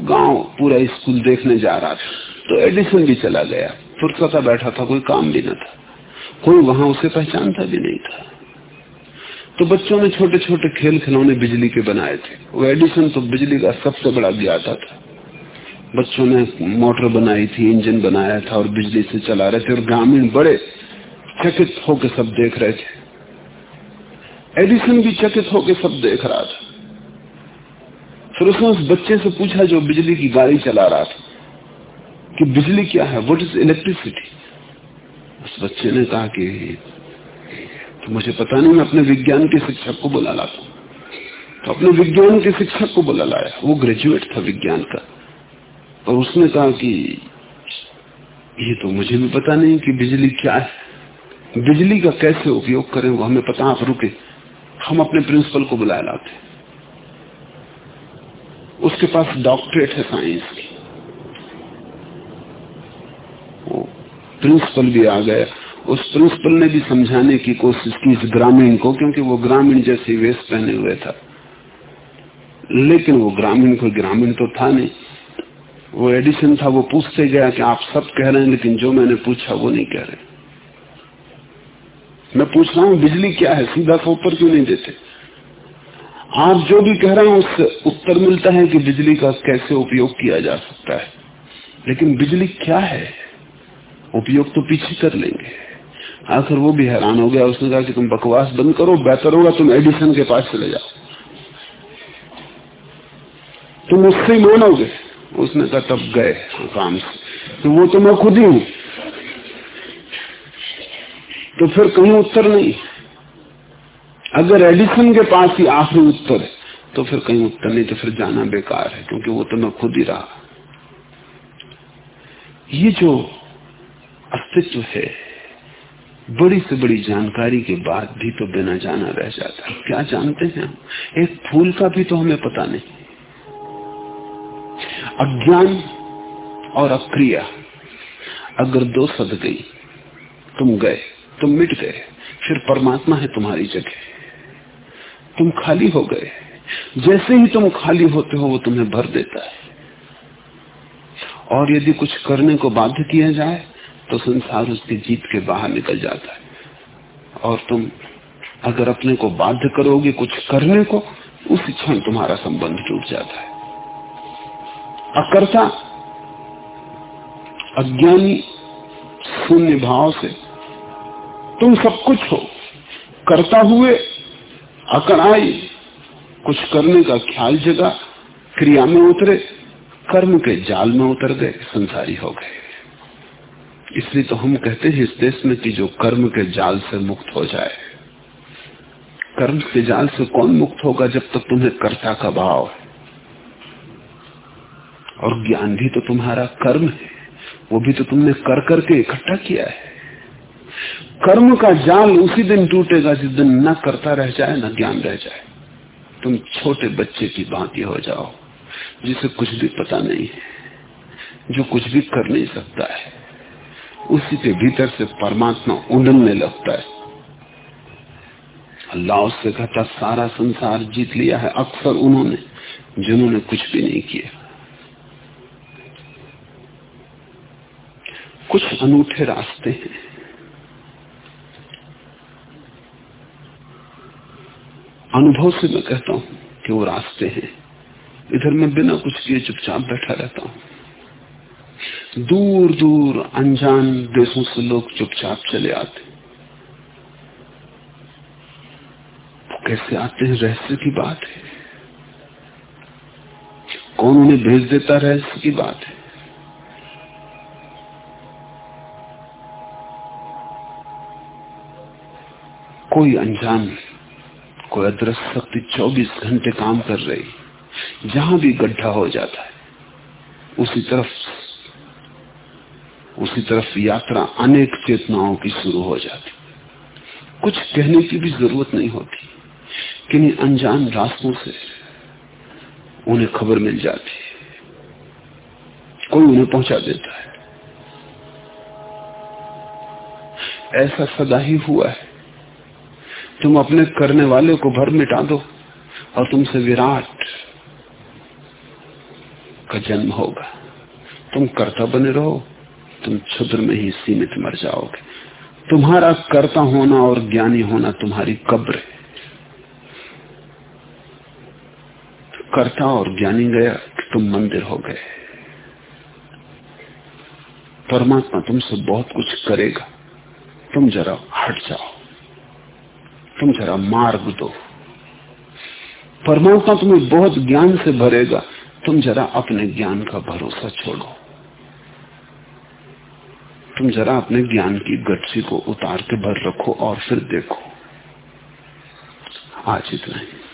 गाँव पूरा स्कूल देखने जा रहा था। तो एडिसन भी चला गया। फुर्सता बैठा था, कोई काम भी न था। कोई वहाँ उसे पहचानता भी नहीं था। तो बच्चों ने छोटे छोटे खेल खिलौने बिजली के बनाए थे। वो एडिसन तो बिजली का सबसे बड़ा ज्ञाता था। बच्चों ने मोटर बनाई थी, इंजन बनाया था और बिजली से चला रहे थे और ग्रामीण बड़े चकित होकर सब देख रहे थे। एडिसन भी चकित होकर सब देख रहा था। फिर उसने उस बच्चे से पूछा जो बिजली की गाड़ी चला रहा था। कि बिजली क्या है? व्हाट इज़ इलेक्ट्रिसिटी उस बच्चे ने कहा कि तो मुझे पता नहीं, मैं अपने विज्ञान के शिक्षक को बुला लाता हूँ। तो अपने विज्ञान के शिक्षक को बुला लाया। वो ग्रेजुएट था विज्ञान का। और उसने कहा कि, ये तो मुझे भी पता नहीं कि बिजली क्या है। बिजली का कैसे उपयोग करें, वो हमें पता, आप रुके। हम अपने प्रिंसिपल को बुलाए लाते उसके पास डॉक्टरेट है साइंस की। वो प्रिंसिपल भी आ गया। उस प्रिंसिपल ने भी समझाने की कोशिश की इस ग्रामीण को, क्योंकि वो ग्रामीण जैसे वेश पहने हुए था। लेकिन वो ग्रामीण कोई ग्रामीण तो था नहीं। वो एडिशन था, वो पूछते गया कि आप सब कह रहे हैं, लेकिन जो मैंने पूछा वो नहीं कह रहे। मैं पूछ रहा हूँ, बिजली क्या है? सीधा सा ऊपर क्यों नहीं देते? आप जो भी कह रहे हैं, उससे उत्तर मिलता है कि बिजली का कैसे उपयोग किया जा सकता है। लेकिन बिजली क्या है? उपयोग तो पीछे कर लेंगे। आखिर वो भी हैरान हो गया, उसने कहा कि तुम बकवास बंद करो, बेहतर होगा तुम एडिसन के पास चले जाओ। तुम उससे ही मानोगे? उसने कहा, तब गए काम से। तो वो तो मैं खुद ही हूँ। तो फिर कहीं उत्तर नहीं। अगर एडिसन के पास ही आखिरी उत्तर है तो फिर कहीं उत्तर नहीं तो फिर जाना बेकार है, क्योंकि वो तो मैं खुद ही रहा। ये जो अस्तित्व है। बड़ी से बड़ी जानकारी के बाद भी तो बिना जाना रह जाता है। क्या जानते हैं हम? एक फूल का भी तो हमें पता नहीं। अज्ञान और अक्रिया अगर दो सद गई, तुम गए, तुम मिट गए, फिर परमात्मा है तुम्हारी जगह। तुम खाली हो गए। जैसे ही तुम खाली होते हो, वो तुम्हें भर देता है। और यदि कुछ करने को बाध्य किया जाए तो संसार उसकी जीत के बाहर निकल जाता है। और तुम अगर अपने को बाध्य करोगे कुछ करने को, उसी क्षण तुम्हारा संबंध टूट जाता है। अकर्ता, अज्ञानी, शून्य भाव से तुम सब कुछ हो। करता हुए, अकड़ आई, कुछ करने का ख्याल जगा, क्रिया में उतरे, कर्म के जाल में उतर गए, संसारी हो गए। इसलिए तो हम कहते हैं, इस देश में कि जो कर्म के जाल से मुक्त हो जाए। कर्म के जाल से कौन मुक्त होगा जब तक तुम्हें कर्ता का भाव है? और ज्ञान भी तो तुम्हारा कर्म है। वो भी तो तुमने कर करके इकट्ठा किया है। कर्म का जाल उसी दिन टूटेगा जिस दिन न करता रह जाए, न ज्ञान रह जाए। तुम छोटे बच्चे की भांति हो जाओ, जिसे कुछ भी पता नहीं है, जो कुछ भी कर नहीं सकता है। उसी के भीतर से परमात्मा उड़ने लगता है। अल्लाह उससे कहता, सारा संसार जीत लिया है अक्सर उन्होंने, जिन्होंने कुछ भी नहीं किया। कुछ अनूठे रास्ते हैं। अनुभव से मैं कहता हूँ कि वो रास्ते हैं। इधर मैं बिना कुछ किए चुपचाप बैठा रहता हूँ। दूर दूर अनजान देशों से लोग चुपचाप चले आते वो कैसे आते हैं, रहस्य की बात है। कौन उन्हें भेज देता रहस्य की बात है? कोई अनजान, कोई अदृश्य शक्ति 24 घंटे काम कर रही, जहाँ भी गड्ढा हो जाता है, उसी तरफ़ उसी तरफ़ यात्रा अनेक चेतनाओं की शुरू हो जाती। कुछ कहने की भी ज़रूरत नहीं होती, किन्हीं अनजान रास्तों से उन्हें खबर मिल जाती। है कोई उन्हें पहुँचा देता है। ऐसा सदा ही हुआ है। तुम अपने करने वाले को भर मिटा दो और तुमसे विराट का जन्म होगा। तुम कर्ता बने रहो। तुम क्षुद्र में ही सीमित मर जाओगे। तुम्हारा कर्ता होना और ज्ञानी होना तुम्हारी कब्र है। कर्ता और ज्ञानी गया कि तुम मंदिर हो गए। परमात्मा तुमसे बहुत कुछ करेगा। तुम जरा हट जाओ। तुम जरा मार्ग दो। परमात्मा तुम्हें बहुत ज्ञान से भरेगा। तुम जरा अपने ज्ञान का भरोसा छोड़ो। तुम जरा अपने ज्ञान की गठसी को उतार के भर रखो और फिर देखो। आज इतना ही।